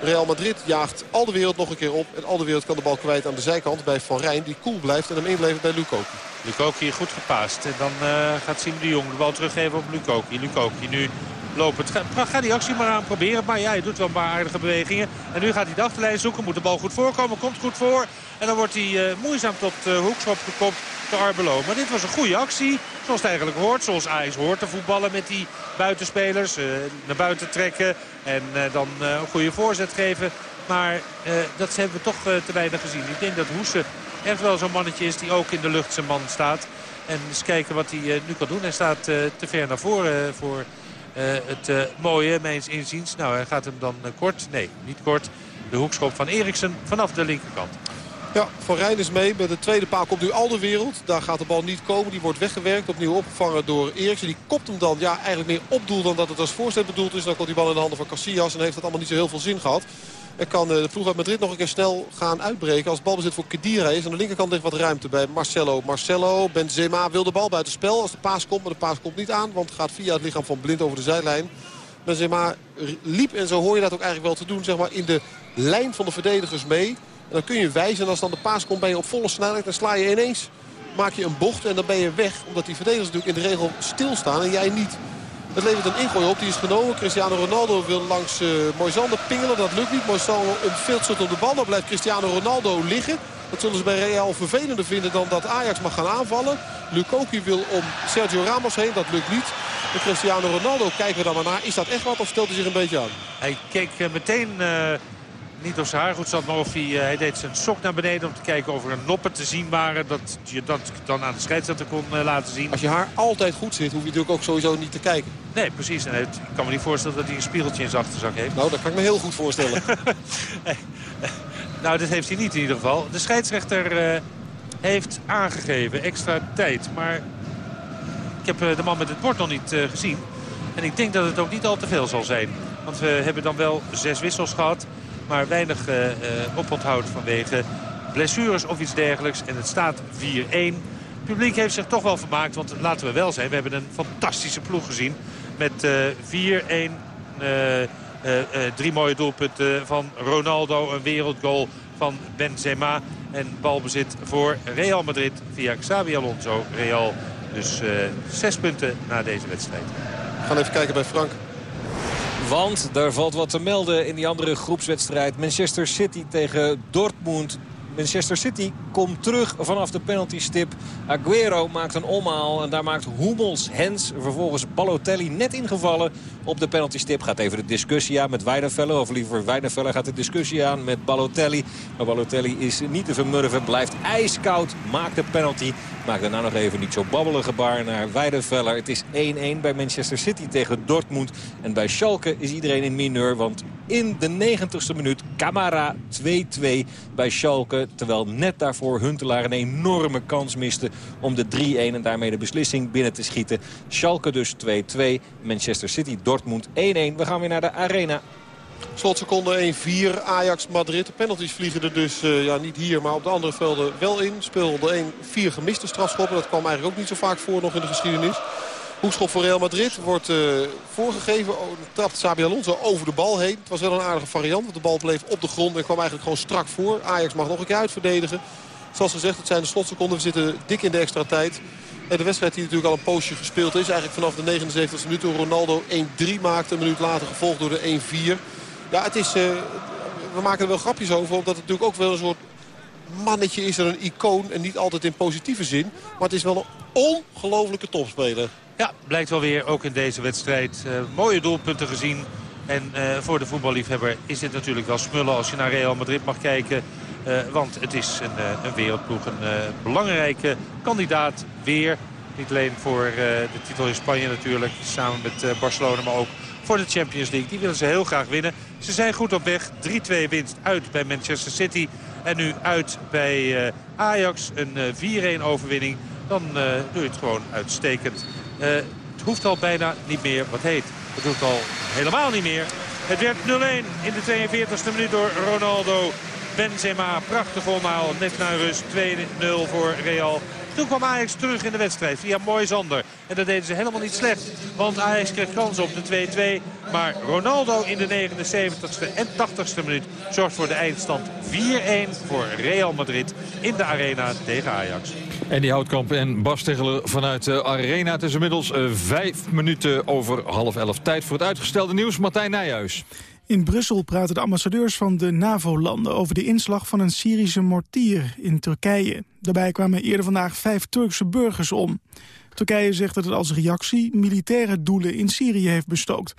Real Madrid jaagt al de wereld nog een keer op. En al de wereld kan de bal kwijt aan de zijkant bij Van Rijn. Die cool blijft en hem inlevert bij Lukoki. Lukoki goed gepaast. En dan uh, gaat Siem de Jong de bal teruggeven op Lukoki. Lukoki nu lopend. Ga, ga die actie maar aan proberen. Maar ja, hij doet wel een paar aardige bewegingen. En nu gaat hij de achterlijn zoeken. Moet de bal goed voorkomen. Komt goed voor. En dan wordt hij uh, moeizaam tot uh, hoekschop gekopt de Arbelo. Maar dit was een goede actie. Zoals het eigenlijk hoort. Zoals Ajax hoort te voetballen met die buitenspelers. Uh, naar buiten trekken. En uh, dan uh, een goede voorzet geven. Maar dat hebben we toch te weinig gezien. Ik denk dat Hoese echt wel zo'n mannetje is die ook in de lucht zijn man staat. En eens kijken wat hij nu kan doen. Hij staat te ver naar voren voor het mooie, mijns inziens. Nou, hij gaat hem dan kort. Nee, niet kort. De hoekschop van Eriksen vanaf de linkerkant. Ja, Van Rijn is mee. Met de tweede paal komt nu al de wereld. Daar gaat de bal niet komen. Die wordt weggewerkt. Opnieuw opgevangen door Eriksen. Die kopt hem dan ja, eigenlijk meer op doel dan dat het als voorzet bedoeld is. Dan komt die bal in de handen van Casillas. En heeft dat allemaal niet zo heel veel zin gehad. En kan de ploeg uit Madrid nog een keer snel gaan uitbreken. Als balbezit voor Kedira is. Aan de linkerkant ligt wat ruimte bij Marcelo. Marcelo, Benzema wil de bal buiten spel als de paas komt. Maar de paas komt niet aan. Want gaat via het lichaam van Blind over de zijlijn. Benzema liep en zo hoor je dat ook eigenlijk wel te doen. Zeg maar in de lijn van de verdedigers mee. Dan kun je wijzen en als dan de paas komt ben je op volle snelheid. Dan sla je ineens, maak je een bocht en dan ben je weg. Omdat die verdedigers natuurlijk in de regel stilstaan en jij niet. Het levert een ingooi op, die is genomen. Cristiano Ronaldo wil langs uh, Moisander pingelen, dat lukt niet. Moisander ontfiltert op de bal, dan blijft Cristiano Ronaldo liggen. Dat zullen ze bij Real vervelender vinden dan dat Ajax mag gaan aanvallen. Lukoki wil om Sergio Ramos heen, dat lukt niet. En Cristiano Ronaldo kijken we dan maar naar. Is dat echt wat of stelt hij zich een beetje aan? Hij keek meteen... Uh niet of zijn haar goed zat, maar of hij, uh, hij deed zijn sok naar beneden om te kijken of er noppen te zien waren. Dat je dat dan aan de scheidsrechter kon uh, laten zien. Als je haar altijd goed zit, hoef je natuurlijk ook sowieso niet te kijken. Nee, precies. En het, ik kan me niet voorstellen dat hij een spiegeltje in zijn achterzak heeft. Nou, dat kan ik me heel goed voorstellen. nou, dat heeft hij niet in ieder geval. De scheidsrechter uh, heeft aangegeven extra tijd. Maar ik heb de man met het bord nog niet gezien. En ik denk dat het ook niet al te veel zal zijn. Want we hebben dan wel zes wissels gehad. Maar weinig uh, oponthoud vanwege blessures of iets dergelijks. En het staat 4-1. Het publiek heeft zich toch wel vermaakt. Want laten we wel zijn, we hebben een fantastische ploeg gezien. Met uh, 4-1... drie mooie doelpunten van Ronaldo. Een wereldgoal van Benzema. En balbezit voor Real Madrid via Xabi Alonso. Real dus zes punten na deze wedstrijd. We gaan even kijken bij Frank. Want daar valt wat te melden in die andere groepswedstrijd. Manchester City tegen Dortmund. Manchester City komt terug vanaf de penaltystip. Aguero maakt een omhaal en daar maakt Hummels Hens. Vervolgens Balotelli net ingevallen op de penaltystip. Gaat even de discussie aan met Weidenfeller. Of liever Weidenfeller gaat de discussie aan met Balotelli. Maar Balotelli is niet te vermurven. Blijft ijskoud. Maakt de penalty. Maakt daarna nog even niet zo babbelen gebaar naar Weidenfeller. Het is 1-1 bij Manchester City tegen Dortmund. En bij Schalke is iedereen in mineur. Want in de 90ste minuut Camara 2-2 bij Schalke. Terwijl net daarvoor Huntelaar een enorme kans miste om de 3-1 en daarmee de beslissing binnen te schieten. Schalke dus 2-2. Manchester City Dortmund 1-1. We gaan weer naar de arena. Slotseconde 1-4 Ajax Madrid. De penalties vliegen er dus uh, ja, niet hier, maar op de andere velden wel in. Speelde 1-4 gemiste strafschoppen. Dat kwam eigenlijk ook niet zo vaak voor nog in de geschiedenis. Hoekschop voor Real Madrid wordt uh, voorgegeven. Oh, trapt Sabi Alonso over de bal heen. Het was wel een aardige variant, want de bal bleef op de grond en kwam eigenlijk gewoon strak voor. Ajax mag nog een keer uitverdedigen. Zoals gezegd, het zijn de slotseconden. We zitten dik in de extra tijd. En de wedstrijd die natuurlijk al een poosje gespeeld is. Eigenlijk vanaf de 79e minuut toen Ronaldo 1-3 maakte. Een minuut later gevolgd door de 1-4. Ja, het is... Uh, we maken er wel grapjes over. Omdat het natuurlijk ook wel een soort mannetje is. Er een icoon. En niet altijd in positieve zin. Maar het is wel een ongelofelijke topspeler. Ja, blijkt wel weer ook in deze wedstrijd. Uh, mooie doelpunten gezien. En uh, voor de voetballiefhebber is dit natuurlijk wel smullen als je naar Real Madrid mag kijken. Uh, want het is een, een wereldploeg, een belangrijke kandidaat weer. Niet alleen voor de titel in Spanje natuurlijk, samen met Barcelona, maar ook voor de Champions League. Die willen ze heel graag winnen. Ze zijn goed op weg. 3-2 winst uit bij Manchester City. En nu uit bij Ajax een 4-1 overwinning. Dan doe je het gewoon uitstekend. Het hoeft al bijna niet meer wat heet. Het hoeft al helemaal niet meer. Het werd 0-1 in de 42e minuut door Ronaldo. Benzema, prachtig omhaal, net naar rust. 2-0 voor Real. Toen kwam Ajax terug in de wedstrijd via Moisander. En dat deden ze helemaal niet slecht. Want Ajax kreeg kans op de 2-2. Maar Ronaldo in de 79ste en 80ste minuut zorgt voor de eindstand 4-1 voor Real Madrid in de arena tegen Ajax. En die Houtkamp en Bas Tegeler vanuit de arena. Het is inmiddels uh, vijf minuten over half elf. Tijd voor het uitgestelde nieuws. Martijn Nijhuis. In Brussel praten de ambassadeurs van de NAVO-landen over de inslag van een Syrische mortier in Turkije. Daarbij kwamen eerder vandaag vijf Turkse burgers om. Turkije zegt dat het als reactie militaire doelen in Syrië heeft bestookt.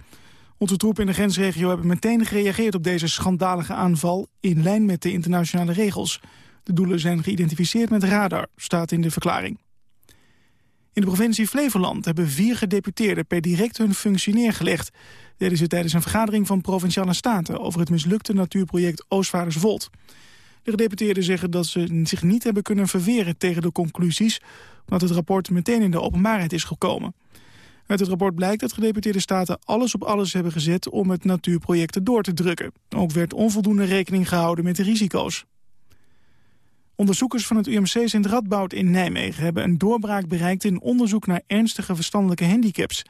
Onze troepen in de grensregio hebben meteen gereageerd op deze schandalige aanval in lijn met de internationale regels. De doelen zijn geïdentificeerd met radar, staat in de verklaring. In de provincie Flevoland hebben vier gedeputeerden per direct hun functie neergelegd. Deden ze tijdens een vergadering van Provinciale Staten over het mislukte natuurproject Oostvaarderswold. De gedeputeerden zeggen dat ze zich niet hebben kunnen verweren tegen de conclusies, omdat het rapport meteen in de openbaarheid is gekomen. Uit het rapport blijkt dat gedeputeerde staten alles op alles hebben gezet om het natuurproject door te drukken. Ook werd onvoldoende rekening gehouden met de risico's. Onderzoekers van het UMC Sint Radboud in Nijmegen hebben een doorbraak bereikt in onderzoek naar ernstige verstandelijke handicaps.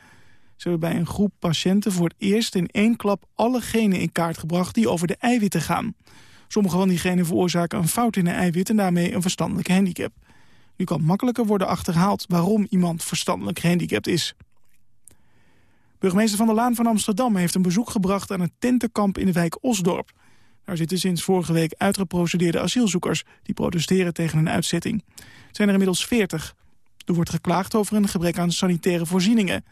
Ze hebben bij een groep patiënten voor het eerst in één klap alle genen in kaart gebracht die over de eiwitten gaan. Sommige van die genen veroorzaken een fout in de eiwit en daarmee een verstandelijke handicap. Nu kan makkelijker worden achterhaald waarom iemand verstandelijk gehandicapt is. Burgemeester Van der Laan van Amsterdam heeft een bezoek gebracht aan het tentenkamp in de wijk Osdorp. Daar zitten sinds vorige week uitgeprocedeerde asielzoekers... die protesteren tegen een uitzetting. Het zijn er inmiddels 40. Er wordt geklaagd over een gebrek aan sanitaire voorzieningen.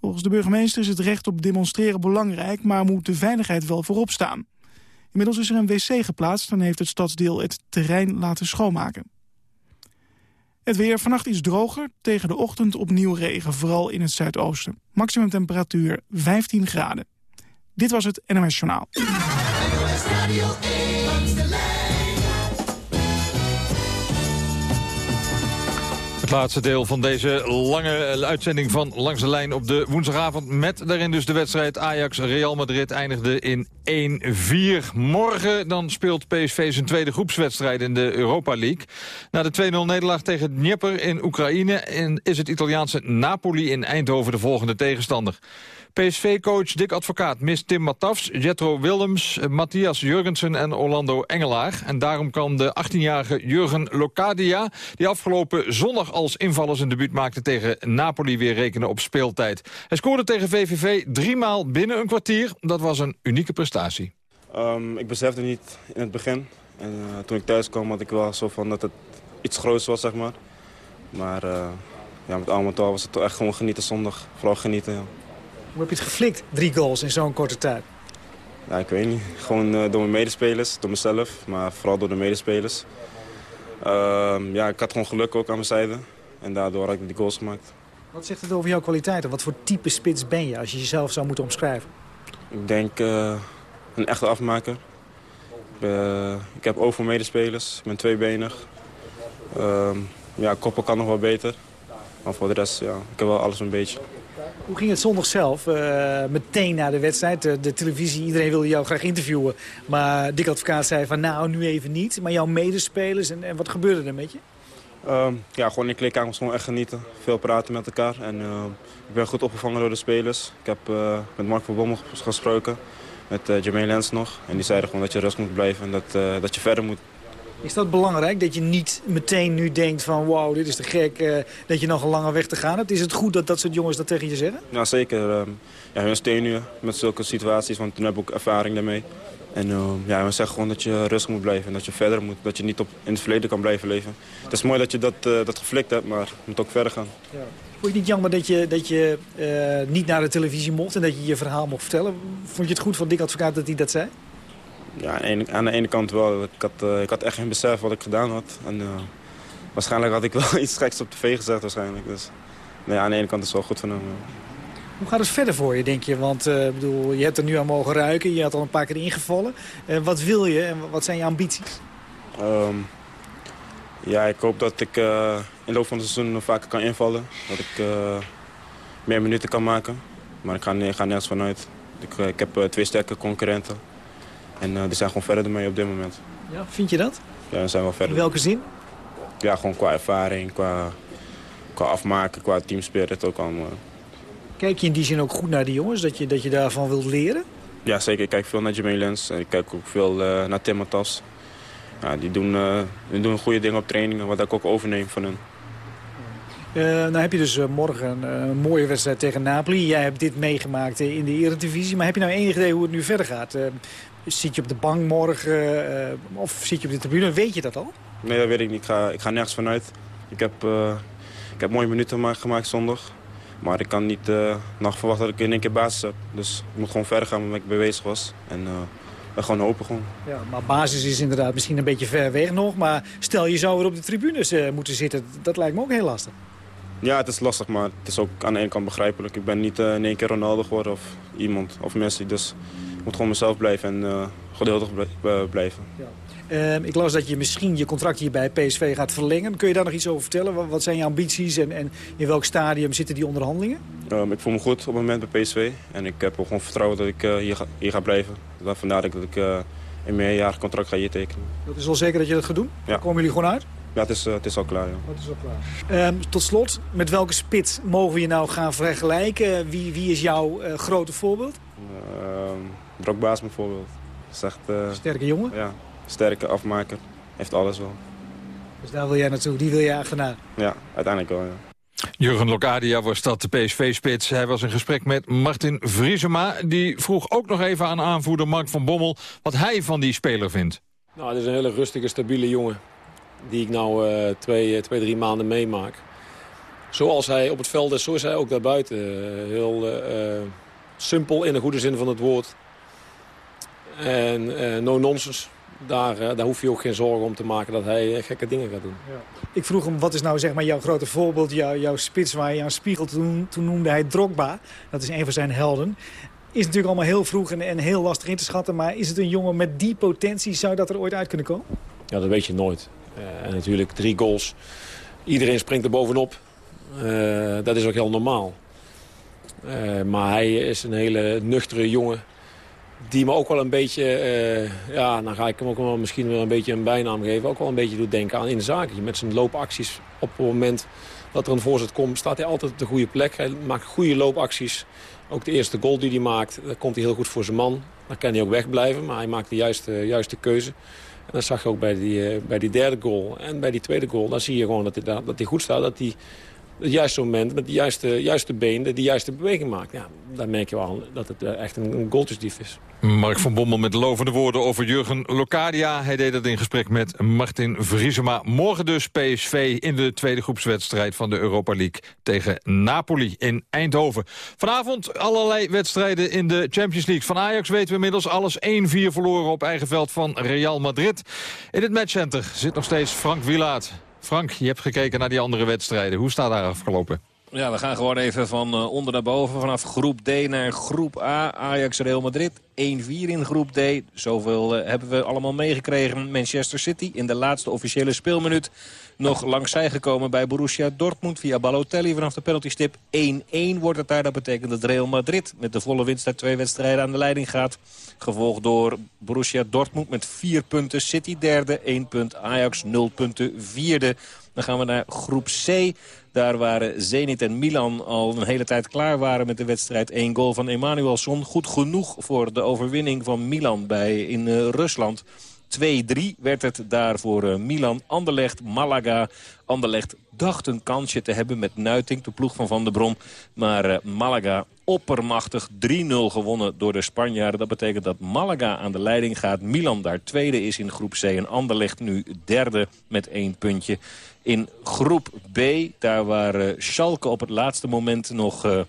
Volgens de burgemeester is het recht op demonstreren belangrijk... maar moet de veiligheid wel voorop staan. Inmiddels is er een wc geplaatst en heeft het stadsdeel het terrein laten schoonmaken. Het weer vannacht is droger, tegen de ochtend opnieuw regen, vooral in het zuidoosten. Maximum temperatuur 15 graden. Dit was het NMS Journaal. Laatste deel van deze lange uitzending van Langs de Lijn op de woensdagavond... met daarin dus de wedstrijd Ajax-Real Madrid eindigde in 1-4. Morgen dan speelt PSV zijn tweede groepswedstrijd in de Europa League. Na de 2-0 nederlaag tegen Dnieper in Oekraïne... is het Italiaanse Napoli in Eindhoven de volgende tegenstander. PSV-coach Dick Advocaat mist Tim Matafs, Jetro Willems, Matthias Jurgensen en Orlando Engelaar. En daarom kan de 18-jarige Jurgen Locadia, die afgelopen zondag als invaller zijn debuut maakte tegen Napoli, weer rekenen op speeltijd. Hij scoorde tegen VVV driemaal binnen een kwartier. Dat was een unieke prestatie. Um, ik besefte niet in het begin. En uh, toen ik thuis kwam had ik wel zo van dat het iets groots was, zeg maar. Maar uh, ja, met was het toch echt gewoon genieten zondag. Vooral genieten, ja. Hoe heb je het geflikt, drie goals in zo'n korte tijd? Ja, ik weet niet. Gewoon uh, door mijn medespelers, door mezelf, maar vooral door de medespelers. Uh, ja, ik had gewoon geluk ook aan mijn zijde. En daardoor had ik die goals gemaakt. Wat zegt het over jouw kwaliteiten? Wat voor type spits ben je als je jezelf zou moeten omschrijven? Ik denk uh, een echte afmaker. Ik, ik heb over medespelers. Ik ben tweebenig. Ehm, ja, koppel kan nog wel beter. Maar voor de rest, ja, ik heb wel alles een beetje. Hoe ging het zondag zelf? Uh, meteen na de wedstrijd. De, televisie, iedereen wilde jou graag interviewen. Maar Dick Advocaat zei van nou, nu even niet. Maar jouw medespelers, en, en wat gebeurde er met je? Um, ja, gewoon in kleedkamers gewoon echt genieten. Veel praten met elkaar. En uh, ik ben goed opgevangen door de spelers. Ik heb uh, met Mark van Bommel gesproken. Met uh, Jermaine Lens nog. En die zeiden gewoon dat je rust moet blijven en dat, dat je verder moet. Is dat belangrijk, dat je niet meteen nu denkt van... wow, dit is te gek, uh, dat je nog een lange weg te gaan hebt? Is het goed dat dat soort jongens dat tegen je zeggen? Ja, zeker. Uh, ja, hun steunen je met zulke situaties, want toen heb ik ook ervaring daarmee. En uh, ja, we zeggen gewoon dat je rustig moet blijven en dat je verder moet. Dat je niet op, in het verleden kan blijven leven. Het is mooi dat je dat, dat geflikt hebt, maar je moet ook verder gaan. Ja. Vond je niet jammer dat je, dat je niet naar de televisie mocht en dat je je verhaal mocht vertellen? Vond je het goed van Dick Advocaat dat hij dat zei? Ja, aan de ene kant wel. Ik had, uh, ik had echt geen besef wat ik gedaan had. En, uh, waarschijnlijk had ik wel iets geks op tv gezegd waarschijnlijk. Dus nee, aan de ene kant is het wel goed van hem. Hoe gaat het verder voor je, denk je? Want uh, bedoel, je hebt er nu aan mogen ruiken, je had al een paar keer ingevallen. wat wil je en wat zijn je ambities? Ehm, ja, ik hoop dat ik uh, in de loop van het seizoen vaker kan invallen. Dat ik uh, meer minuten kan maken. Maar ik ga, ik ga nergens vanuit. Ik, ik heb twee sterke concurrenten. En die zijn gewoon verder ermee op dit moment. Ja, vind je dat? Ja, we zijn wel verder. In welke zin? Ja, gewoon qua ervaring, qua, qua afmaken, qua teamspirit ook allemaal. Kijk je in die zin ook goed naar die jongens, dat je, dat je daarvan wilt leren? Ja, zeker. Ik kijk veel naar Jermaine Lens. En ik kijk ook veel uh, naar Tim Matas. Ja, die, doen, uh, die doen goede dingen op trainingen, wat ik ook overneem van hen. Uh, nou heb je dus morgen een mooie wedstrijd tegen Napoli. Jij hebt dit meegemaakt in de Eredivisie. Maar heb je nou enig idee hoe het nu verder gaat? Zit je op de bank morgen of zit je op de tribune? Weet je dat al? Nee, dat weet ik niet. Ik ga, ik ga nergens vanuit. Ik heb, ik heb mooie minuten gemaakt zondag. Maar ik kan niet uh, nog verwachten dat ik in één keer basis heb. Dus ik moet gewoon verder gaan wat ik bezig was. En ben gewoon hopen gewoon. Ja, maar basis is inderdaad misschien een beetje ver weg nog. Maar stel je zou weer op de tribunes moeten zitten. Dat lijkt me ook heel lastig. Ja, het is lastig, maar het is ook aan de ene kant begrijpelijk. Ik ben niet in één keer Ronaldo geworden of iemand of Messi. Dus moet gewoon mezelf blijven en geduldig blijven. Ja. Ehm, ik las dat je misschien je contract hier bij PSV gaat verlengen. Kun je daar nog iets over vertellen? Wat, zijn je ambities en, en, in welk stadium zitten die onderhandelingen? Um, ik voel me goed op het moment bij PSV. En ik heb gewoon vertrouwen dat ik uh, hier, ga, hier ga blijven. Vandaar dat ik uh, een meerjarig contract ga hier tekenen. Dat is wel zeker dat je dat gaat doen? Ja. Komen jullie gewoon uit? Ja, het is, uh, het is al klaar. Ja. Dat is al klaar. Um, tot slot, met welke spits mogen we je nou gaan vergelijken? Wie, wie is jouw grote voorbeeld? Is mijn voorbeeld. Is Sterke jongen? Ja, sterke afmaker. Heeft alles wel. Dus daar wil jij naartoe, die wil je achterna? Ja, uiteindelijk wel, ja. Jurgen Locadia was dat de PSV-spits. Hij was in gesprek met Martin Vriesema. Die vroeg ook nog even aan aanvoerder Mark van Bommel... wat hij van die speler vindt. Nou, het is een hele rustige, stabiele jongen. Die ik nou uh, twee, twee, drie maanden meemaak. Zoals hij op het veld is, zo is hij ook daarbuiten. Uh, heel uh, simpel in de goede zin van het woord. En no nonsense daar, eh, daar hoef je ook geen zorgen om te maken dat hij eh, gekke dingen gaat doen. Ja. Ik vroeg hem, wat is nou zeg maar jouw grote voorbeeld, jouw, jouw spits waar je aan spiegelt? Toen, toen noemde hij Drogba, dat is een van zijn helden. Is natuurlijk allemaal heel vroeg en, en heel lastig in te schatten. Maar is het een jongen met die potentie, zou dat er ooit uit kunnen komen? Ja, dat weet je nooit. Uh, en natuurlijk drie goals. Iedereen springt er bovenop. Uh, dat is ook heel normaal. Uh, maar hij is een hele nuchtere jongen die me ook wel een beetje, uh, ja, dan ga ik hem ook wel misschien wel een beetje een bijnaam geven. Ook wel een beetje doet denken aan in de zaken. Met zijn loopacties op het moment dat er een voorzet komt, staat hij altijd op de goede plek. Hij maakt goede loopacties. Ook de eerste goal die hij maakt, daar komt hij heel goed voor zijn man. Dan kan hij ook wegblijven, maar hij maakt de juiste, juiste keuze. En dat zag je ook bij die, uh, bij die derde goal. En bij die tweede goal, dan zie je gewoon dat hij, dat goed staat. Dat hij het juiste moment met de juiste, juiste been de, juiste beweging maakt. Ja, dan merk je wel dat het eh, echt een, een goaltjesdief is. Mark van Bommel met lovende woorden over Jurgen Locadia. Hij deed dat in gesprek met Martin Vriesema. Morgen dus PSV in de tweede groepswedstrijd van de Europa League tegen Napoli in Eindhoven. Vanavond allerlei wedstrijden in de Champions League. Van Ajax weten we inmiddels alles 1-4 verloren op eigen veld van Real Madrid. In het matchcenter zit nog steeds Frank Wilaat. Frank, je hebt gekeken naar die andere wedstrijden. Hoe staat daar afgelopen? Ja, we gaan gewoon even van uh, onder naar boven. Vanaf groep D naar groep A. Ajax Real Madrid 1-4 in groep D. Zoveel uh, hebben we allemaal meegekregen. Manchester City in de laatste officiële speelminuut. Nog langs zij gekomen bij Borussia Dortmund via Balotelli vanaf de penaltystip. 1-1 wordt het daar. Dat betekent dat Real Madrid met de volle winst uit twee wedstrijden aan de leiding gaat. Gevolgd door Borussia Dortmund met 4 punten. City derde, 1 punt. Ajax 0 punten, vierde. Dan gaan we naar groep C. Daar waren Zenit en Milan al een hele tijd klaar waren met de wedstrijd. Eén goal van Emanuelson. Goed genoeg voor de overwinning van Milan bij, in uh, Rusland. 2-3 werd het daar voor uh, Milan. Anderlecht, Malaga. Anderlecht dacht een kansje te hebben met Nuiting, de ploeg van Van der Brom. Maar uh, Malaga oppermachtig 3-0 gewonnen door de Spanjaarden. Dat betekent dat Malaga aan de leiding gaat. Milan daar tweede is in groep C. En Anderlecht nu derde met één puntje. In groep B, daar waar Schalke op het laatste moment nog... Uh,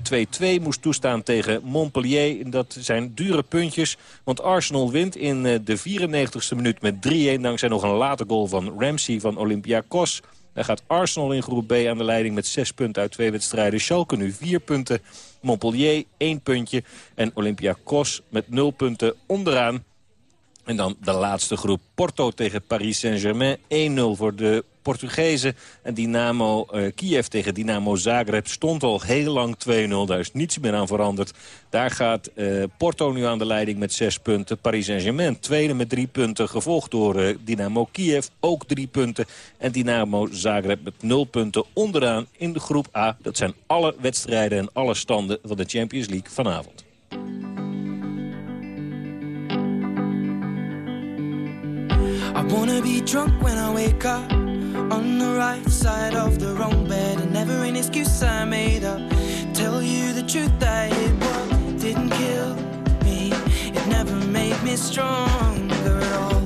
de 2-2 moest toestaan tegen Montpellier. Dat zijn dure puntjes, want Arsenal wint in eh, de 94ste minuut met 3-1... dankzij nog een late goal van Ramsey van Olympiakos. Daar gaat Arsenal in groep B aan de leiding met 6 punten uit twee wedstrijden. Schalke nu 4 punten, Montpellier 1 puntje en Olympiakos met 0 punten onderaan. En dan de laatste groep Porto tegen Paris Saint-Germain. 1-0 voor de Portugezen. En Dynamo uh, Kiev tegen Dynamo Zagreb stond al heel lang 2-0. Daar is niets meer aan veranderd. Daar gaat uh, Porto nu aan de leiding met 6 punten. Paris Saint-Germain tweede met 3 punten. Gevolgd door uh, Dynamo Kiev ook 3 punten. En Dynamo Zagreb met 0 punten onderaan in de groep A. Dat zijn alle wedstrijden en alle standen van de Champions League vanavond. I wanna be drunk when I wake up On the right side of the wrong bed. And never an excuse I made up. Tell you the truth that it what didn't kill me. It never made me stronger at all.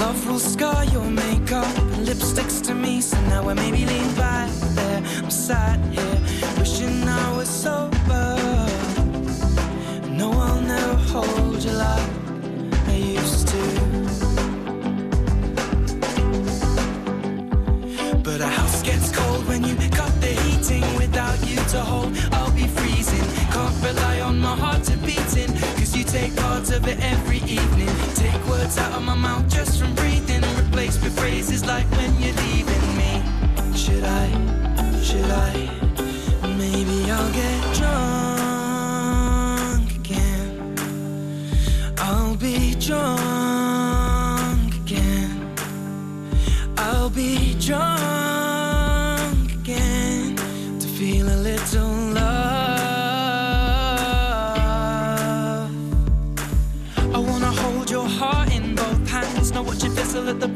Love will scar your makeup. Lipsticks to me So now I maybe lean back there. I'm sat here Wishing I was sober. No, I'll never hold when you cut the heating without you to hold. I'll be freezing. Can't rely on my heart to beating. Cause you take parts of it every evening. Take words out of my mouth just from breathing. And replace with phrases like when you're leaving me. Should I? Should I? Maybe I'll get drunk. Again. I'll be drunk again. I'll be drunk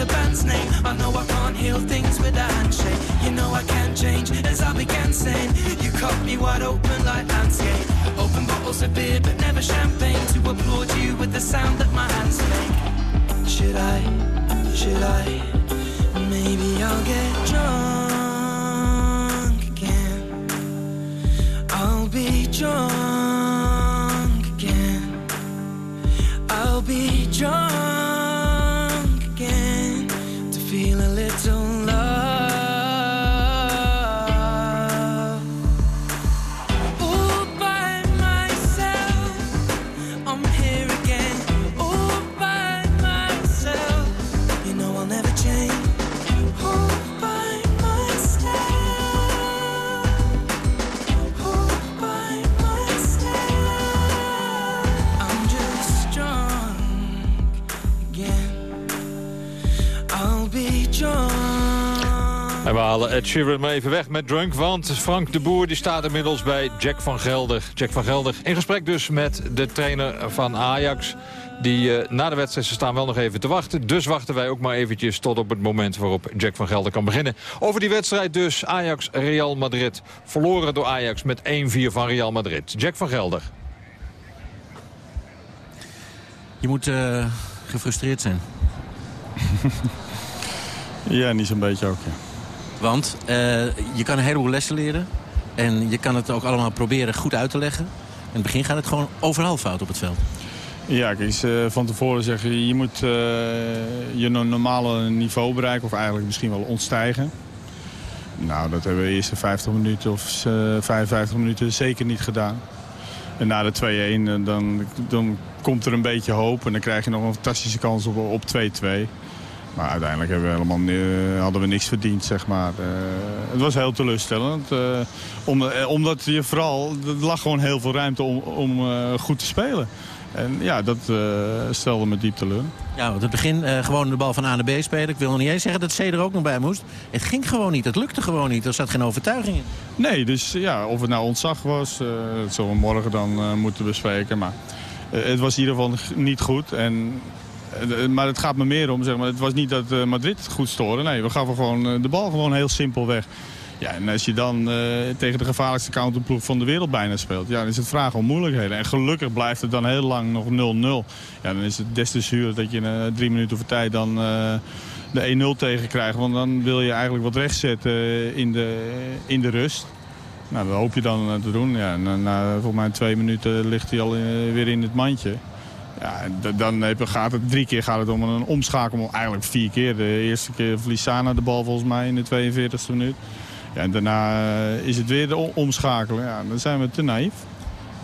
the band's name. I know I can't heal things with a handshake. You know I can't change as I began saying. You cut me wide open like landscape. Open bottles of beer, but never champagne to applaud you with the sound that my hands make. Should I? Should I? Maybe I'll get drunk again. I'll be drunk again. I'll be drunk We halen Ed Sheeran maar even weg met Drunk, want Frank de Boer die staat inmiddels bij Jack van Gelder. Jack van Gelder in gesprek dus met de trainer van Ajax. Die eh, na de wedstrijd, ze staan wel nog even te wachten. Dus wachten wij ook maar eventjes tot op het moment waarop Jack van Gelder kan beginnen. Over die wedstrijd dus Ajax-Real Madrid. Verloren door Ajax met 1-4 van Real Madrid. Jack van Gelder. Je moet eh, gefrustreerd zijn. Ja, niet zo'n beetje ook, ja. Want eh, je kan een heleboel lessen leren. En je kan het ook allemaal proberen goed uit te leggen. In het begin gaat het gewoon overal fout op het veld. Ja, kijk, ze van tevoren zeggen je moet eh, je normale niveau bereiken. Of eigenlijk misschien wel ontstijgen. Nou, dat hebben we de eerste 50 minuten of eh, 55 minuten zeker niet gedaan. En na de 2-1 eh, dan, dan komt er een beetje hoop. En dan krijg je nog een fantastische kans op, op 2-2. Maar uiteindelijk hebben we helemaal, ni- hadden we niks verdiend, zeg maar. Eh, het was heel teleurstellend. eh, om, eh, omdat je vooral, er lag gewoon heel veel ruimte om, om eh, goed te spelen. En ja, dat eh, stelde me diep teleur. Ja, want het begin eh, gewoon de bal van A naar B spelen. Ik wil nog niet eens zeggen dat C er ook nog bij moest. Het ging gewoon niet. Het lukte gewoon niet. Er zat geen overtuiging in. Nee, dus ja, of het nou ontzag was, eh, dat zullen we morgen dan eh, moeten bespreken. Maar eh, het was in ieder geval niet goed. En Eh, Maar het gaat me meer om, zeg maar, het was niet dat eh, Madrid goed stoorde. Nee, we gaven gewoon eh, de bal gewoon heel simpel weg. Ja, en als je dan eh, tegen de gevaarlijkste counterploeg van de wereld bijna speelt... Ja, dan is het vragen om moeilijkheden. En gelukkig blijft het dan heel lang nog 0-0. Ja, dan is het des te zuur dat je na drie minuten voor tijd dan eh, de 1-0 tegen krijgt. Want dan wil je eigenlijk wat rechtzetten in de, in de rust. Nou, dat hoop je dan eh, te doen. Ja, na, na volgens mij twee minuten ligt hij al eh, weer in het mandje. Ja, dan gaat het drie keer gaat het om een omschakel, eigenlijk vier keer. De eerste keer verliest Sana de bal volgens mij in de 42e minuut. Ja, en daarna eh, is het weer de omschakelen. Ja, dan zijn we te naïef.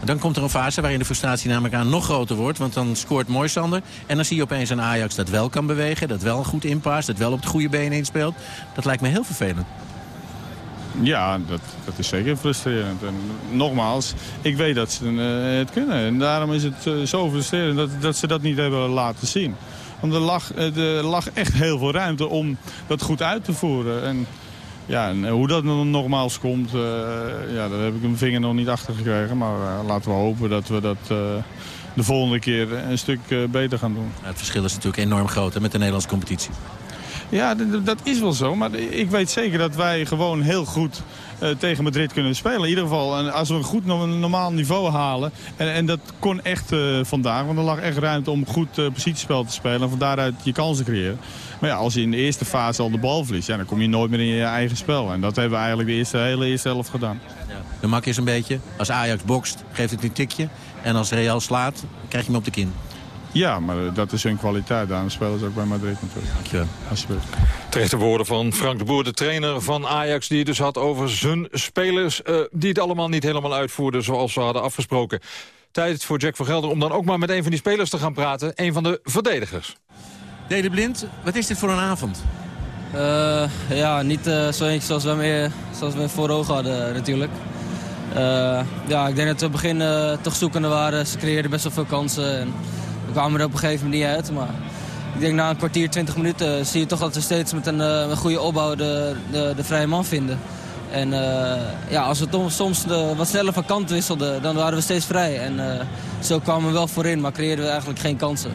Dan komt er een fase waarin de frustratie namelijk aan nog groter wordt. Want dan scoort Moisander. En dan zie je opeens een Ajax dat wel kan bewegen. Dat wel goed inpaast. Dat wel op het goede been inspeelt. Dat lijkt me heel vervelend. Ja, dat, dat is zeker frustrerend. En nogmaals, ik weet dat ze eh, het kunnen. En daarom is het eh, zo frustrerend dat, dat ze dat niet hebben laten zien. Want er lag, eh, er lag echt heel veel ruimte om dat goed uit te voeren. En, ja, en hoe dat nogmaals komt, ja, daar heb ik mijn vinger nog niet achter gekregen. Maar laten we hopen dat we dat de volgende keer een stuk beter gaan doen. Het verschil is natuurlijk enorm groot met de Nederlandse competitie. Ja, dat is wel zo. Maar ik weet zeker dat wij gewoon heel goed eh, tegen Madrid kunnen spelen. In ieder geval, als we een goed normaal niveau halen. En, en dat kon echt eh, vandaag. Want er lag echt ruimte om goed eh, positiespel te spelen. En van daaruit je kansen creëren. Maar ja, als je in de eerste fase al de bal verliest. Ja, dan kom je nooit meer in je eigen spel. En dat hebben we eigenlijk de eerste, hele eerste helft gedaan. De mak is een beetje, als Ajax bokst, geeft het een tikje. En als Real slaat, krijg je hem op de kin. Ja, maar eh, dat is hun kwaliteit. Daarom spelen ze ook bij Madrid natuurlijk. Dankjewel. Alsjeblieft. Terechte woorden van Frank de Boer, de trainer van Ajax... die het dus had over zijn spelers eh, die het allemaal niet helemaal uitvoerden... zoals ze hadden afgesproken. Tijd voor Jack van Gelder om dan ook maar met een van die spelers te gaan praten. Een van de verdedigers. Dede Blind, wat is dit voor een avond? Eh, ja, niet eh, zo eentje zoals we, mee, zoals we voor ogen hadden natuurlijk. Eh, ja, ik denk dat we op het begin eh, toch zoekende waren. Ze creëerden best wel veel kansen. En kwamen er op een gegeven moment niet uit. Maar ik denk na een kwartier, twintig minuten zie je toch dat we steeds met een, eh, een goede opbouw de, de, de vrije man vinden. En eh, ja, als we soms de, wat sneller van kant wisselden, dan waren we steeds vrij. En eh, zo kwamen we wel voorin, maar creëerden we eigenlijk geen kansen.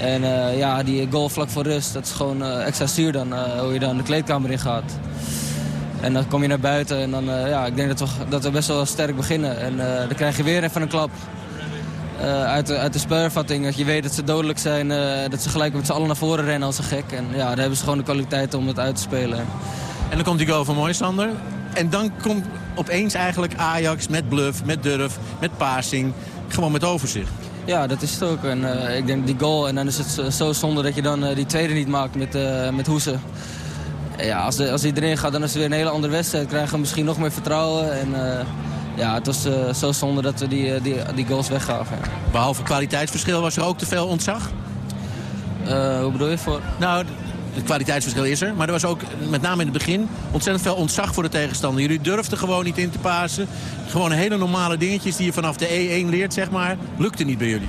En ja, die goal vlak voor rust, dat is gewoon extra zuur dan, hoe je dan de kleedkamer in gaat. En dan kom je naar buiten en dan, ja, ik denk dat we, dat we best wel sterk beginnen. En dan krijg je weer even een klap eh, uit, de, uit de spelervatting. Dat je weet dat ze dodelijk zijn, eh, dat ze gelijk met z'n allen naar voren rennen als een gek. En ja, dan hebben ze gewoon de kwaliteit om het uit te spelen. En dan komt die goal van Moisander. En dan komt opeens eigenlijk Ajax met bluff, met durf, met passing. Gewoon met overzicht. Ja, dat is het ook. En eh, ik denk die goal, en dan is het zo- zo zonde dat je dan die tweede niet maakt met, met Hoesen. Ja, als, de, als die erin gaat, dan is het weer een hele andere wedstrijd. Krijgen we misschien nog meer vertrouwen. En ja, het was eh, zo zonde dat we die, eh, die, die goals weggaven. Behalve kwaliteitsverschil was er ook te veel ontzag? Eh, hoe bedoel je? Voor... Nou, het kwaliteitsverschil is er. Maar er was ook, met name in het begin, ontzettend veel ontzag voor de tegenstander. Jullie durfden gewoon niet in te pasen. Gewoon hele normale dingetjes die je vanaf de E1 leert, zeg maar. Lukte niet bij jullie.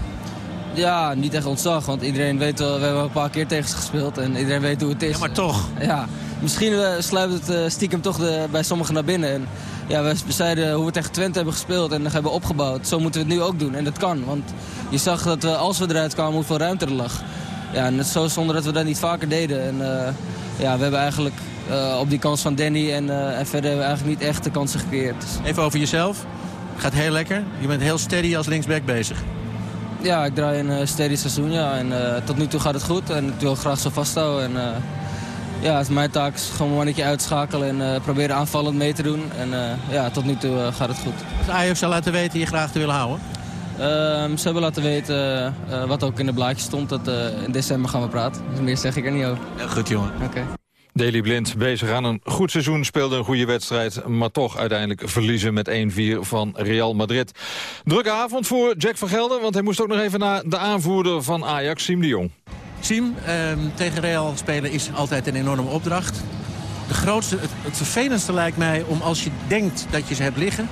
Ja, niet echt ontzag, want iedereen weet wel, we hebben een paar keer tegen ze gespeeld en iedereen weet hoe het is. Ja, maar toch. Ja, misschien uh, sluipt het uh, stiekem toch de, bij sommigen naar binnen. En, ja, we, zeiden hoe we tegen Twente hebben gespeeld en hebben opgebouwd. Zo moeten we het nu ook doen en dat kan, want je zag dat we, als we eruit kwamen hoeveel ruimte er lag. Ja, en het is zo zonder dat we dat niet vaker deden. En uh, ja, we hebben eigenlijk op die kans van Danny en, en verder hebben we eigenlijk niet echt de kansen gecreëerd. Even over jezelf. Gaat heel lekker. Je bent heel steady als linksback bezig. Ja, ik draai een steady seizoen, ja. En uh, tot nu toe gaat het goed en ik wil graag zo vasthouden. En, uh, ja, het is mijn taak is gewoon een mannetje uitschakelen en uh, proberen aanvallend mee te doen. En ja, tot nu toe gaat het goed. Als Ajax zou laten weten je graag te willen houden? Ehm, ze hebben laten weten, wat ook in de blaadje stond, dat in december gaan we praten. Dus meer zeg ik er niet over. Ja, goed, jongen. Oké. Okay. Daley Blind bezig aan een goed seizoen, speelde een goede wedstrijd... maar toch uiteindelijk verliezen met 1-4 van Real Madrid. Drukke avond voor Jack van Gelder, want hij moest ook nog even naar de aanvoerder van Ajax, Siem de Jong. Siem, eh, tegen Real spelen is altijd een enorme opdracht. De grootste, het, vervelendste lijkt mij om als je denkt dat je ze hebt liggen...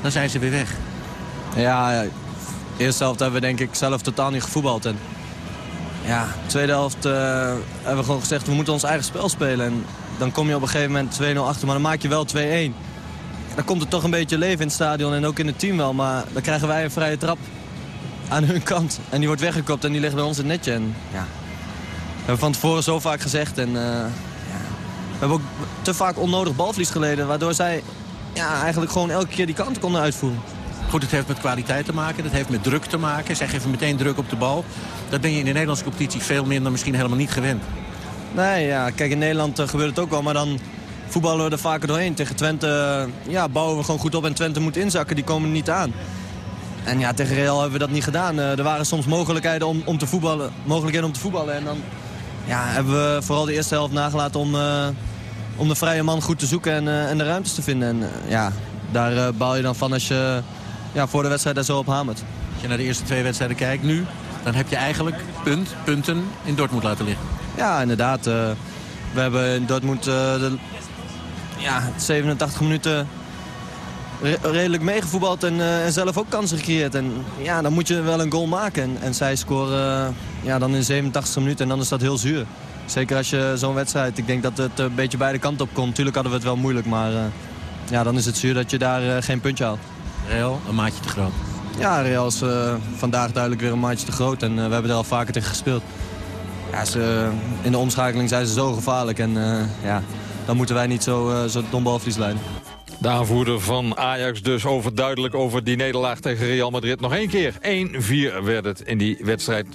dan zijn ze weer weg. Ja, eerste helft hebben we denk ik zelf totaal niet gevoetbald. En ja, de tweede helft uh, hebben we gewoon gezegd, we moeten ons eigen spel spelen. En dan kom je op een gegeven moment 2-0 achter, maar dan maak je wel 2-1. Dan komt er toch een beetje leven in het stadion en ook in het team wel. Maar dan krijgen wij een vrije trap. Aan hun kant. En die wordt weggekopt en die ligt bij ons in het netje. En, ja, we hebben van tevoren zo vaak gezegd. En, ja, we hebben ook te vaak onnodig balvlies geleden. Waardoor zij ja, eigenlijk gewoon elke keer die kant konden uitvoeren. Goed, het heeft met kwaliteit te maken, dat heeft met druk te maken. Zij geven meteen druk op de bal. Dat ben je in de Nederlandse competitie veel minder misschien helemaal niet gewend. Nee, ja, kijk, in Nederland uh, gebeurt het ook wel, maar dan voetballen we er vaker doorheen. Tegen Twente uh, ja, bouwen we gewoon goed op en Twente moet inzakken, die komen er niet aan. En ja, tegen Real hebben we dat niet gedaan. Uh, er waren soms mogelijkheden om, om, te voetballen, mogelijkheden om te voetballen. En dan ja, hebben we vooral de eerste helft nagelaten om, om de vrije man goed te zoeken en, en de ruimtes te vinden. En ja, daar baal je dan van als je ja, voor de wedstrijd daar zo op hamert. Als je naar de eerste twee wedstrijden kijkt nu, dan heb je eigenlijk punt, punten in Dortmund laten liggen. Ja, inderdaad. Uh, we hebben in Dortmund uh, de, ja, 87 minuten re redelijk meegevoetbald en, uh, en, zelf ook kansen gecreëerd. En ja, dan moet je wel een goal maken. En, en zij scoren ja, dan in 87 minuten en dan is dat heel zuur. Zeker als je zo'n wedstrijd, ik denk dat het een beetje beide kanten op komt. Tuurlijk hadden we het wel moeilijk, maar ja, dan is het zuur dat je daar geen puntje haalt. Real, een maatje te groot. Ja, Real is uh, vandaag duidelijk weer een maatje te groot. En uh, we hebben er al vaker tegen gespeeld. Ja, ze, in de omschakeling zijn ze zo gevaarlijk. En uh, ja, dan moeten wij niet zo, zo dom leiden. De aanvoerder van Ajax dus overduidelijk over die nederlaag tegen Real Madrid. Nog één keer. 1-4 werd het in die wedstrijd.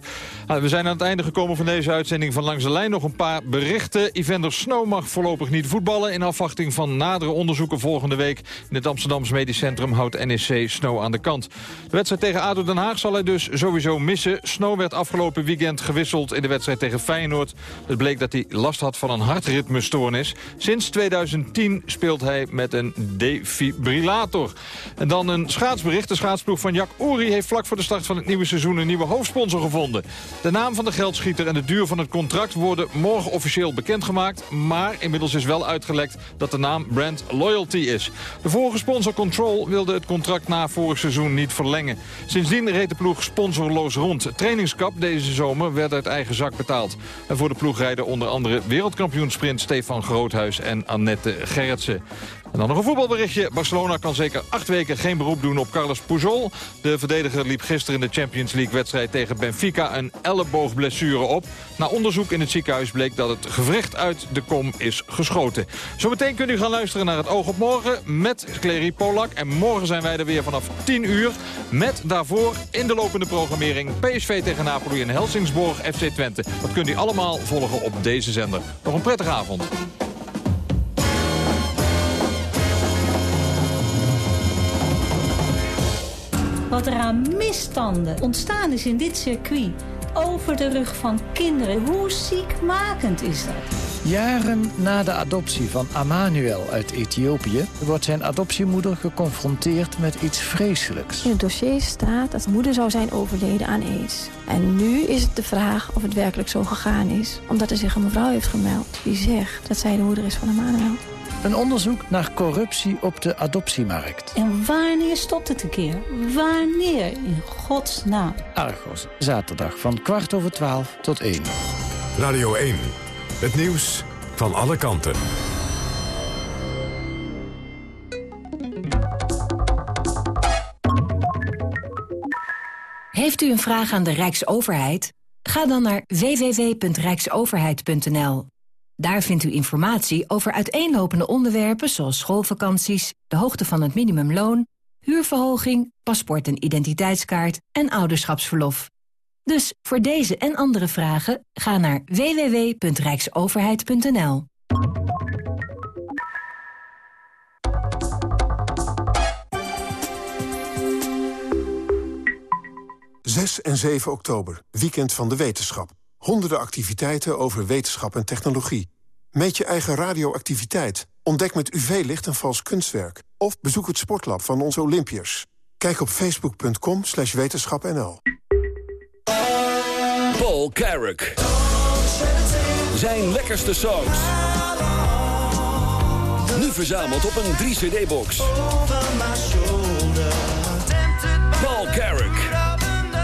Nou, we zijn aan het einde gekomen van deze uitzending van Langs de Lijn. Nog een paar berichten. Evander Snow mag voorlopig niet voetballen. In afwachting van nadere onderzoeken volgende week. In het Amsterdamse Medisch Centrum houdt NEC Snow aan de kant. De wedstrijd tegen ADO Den Haag zal hij dus sowieso missen. Snow werd afgelopen weekend gewisseld in de wedstrijd tegen Feyenoord. Het bleek dat hij last had van een hartritmestoornis. Sinds 2010 speelt hij met een defibrillator. En dan een schaatsbericht. De schaatsploeg van Jack Oeri heeft vlak voor de start van het nieuwe seizoen een nieuwe hoofdsponsor gevonden. De naam van de geldschieter en de duur van het contract worden morgen officieel bekendgemaakt. Maar inmiddels is wel uitgelekt dat de naam Brand Loyalty is. De vorige sponsor Control wilde het contract na vorig seizoen niet verlengen. Sindsdien reed de ploeg sponsorloos rond. Trainingskap deze zomer werd uit eigen zak betaald. En voor de ploeg rijden onder andere wereldkampioensprint Stefan Groothuis en Annette Gerritsen. En dan nog een voetbalberichtje. Barcelona kan zeker acht weken geen beroep doen op Carlos Pujol. De verdediger liep gisteren in de Champions League-wedstrijd tegen Benfica een elleboogblessure op. Na onderzoek in het ziekenhuis bleek dat het gewricht uit de kom is geschoten. Zometeen kunt u gaan luisteren naar het Oog op Morgen met Clary Polak. En morgen zijn wij er weer vanaf 10 uur met daarvoor in de lopende programmering PSV tegen Napoli en Helsingsborg FC Twente. Dat kunt u allemaal volgen op deze zender. Nog een prettige avond. Wat er aan misstanden ontstaan is in dit circuit. Over de rug van kinderen. Hoe ziekmakend is dat? Jaren na de adoptie van Amanuel uit Ethiopië... wordt zijn adoptiemoeder geconfronteerd met iets vreselijks. In het dossier staat dat de moeder zou zijn overleden aan aids. En nu is het de vraag of het werkelijk zo gegaan is. Omdat er zich een mevrouw heeft gemeld die zegt dat zij de moeder is van Amanuel. Een onderzoek naar corruptie op de adoptiemarkt. En wanneer stopt het een keer? Wanneer? In godsnaam. Argos, zaterdag van kwart over twaalf tot één. Radio 1, het nieuws van alle kanten. Heeft u een vraag aan de Rijksoverheid? Ga dan naar www.rijksoverheid.nl. Daar vindt u informatie over uiteenlopende onderwerpen zoals schoolvakanties, de hoogte van het minimumloon, huurverhoging, paspoort en identiteitskaart en ouderschapsverlof. Dus voor deze en andere vragen ga naar www.rijksoverheid.nl. Zes en 7 oktober, weekend van de wetenschap. Honderden activiteiten over wetenschap en technologie. Meet je eigen radioactiviteit. Ontdek met UV-licht een vals kunstwerk. Of bezoek het sportlab van onze Olympiërs. Kijk op facebook.com slash wetenschapnl. Paul Carrick. Zijn lekkerste songs. Nu verzameld op een 3-cd-box. Paul Carrick.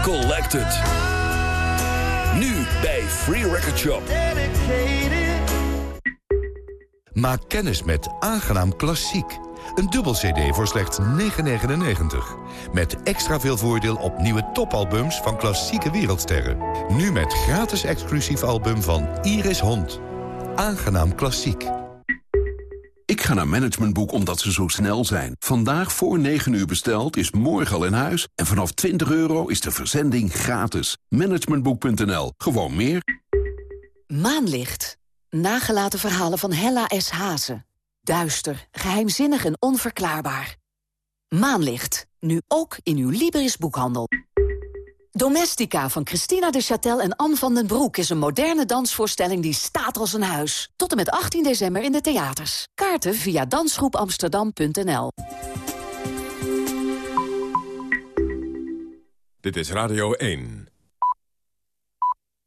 Collected. Nu bij Free Record Shop. Maak kennis met Aangenaam Klassiek. Een dubbel cd voor slechts 9,99. Met extra veel voordeel op nieuwe topalbums van klassieke wereldsterren. Nu met gratis exclusief album van Iris Hond. Aangenaam klassiek. Ik ga naar Managementboek omdat ze zo snel zijn. Vandaag voor 9 uur besteld is morgen al in huis. En vanaf 20 euro is de verzending gratis. Managementboek.nl. Gewoon meer. Maanlicht. Nagelaten verhalen van Hella S. Hazen. Duister, geheimzinnig en onverklaarbaar. Maanlicht. Nu ook in uw Libris boekhandel. Domestica van Christina de Châtel en Anne van den Broek... is een moderne dansvoorstelling die staat als een huis. Tot en met 18 december in de theaters. Kaarten via dansgroepamsterdam.nl Dit is Radio 1.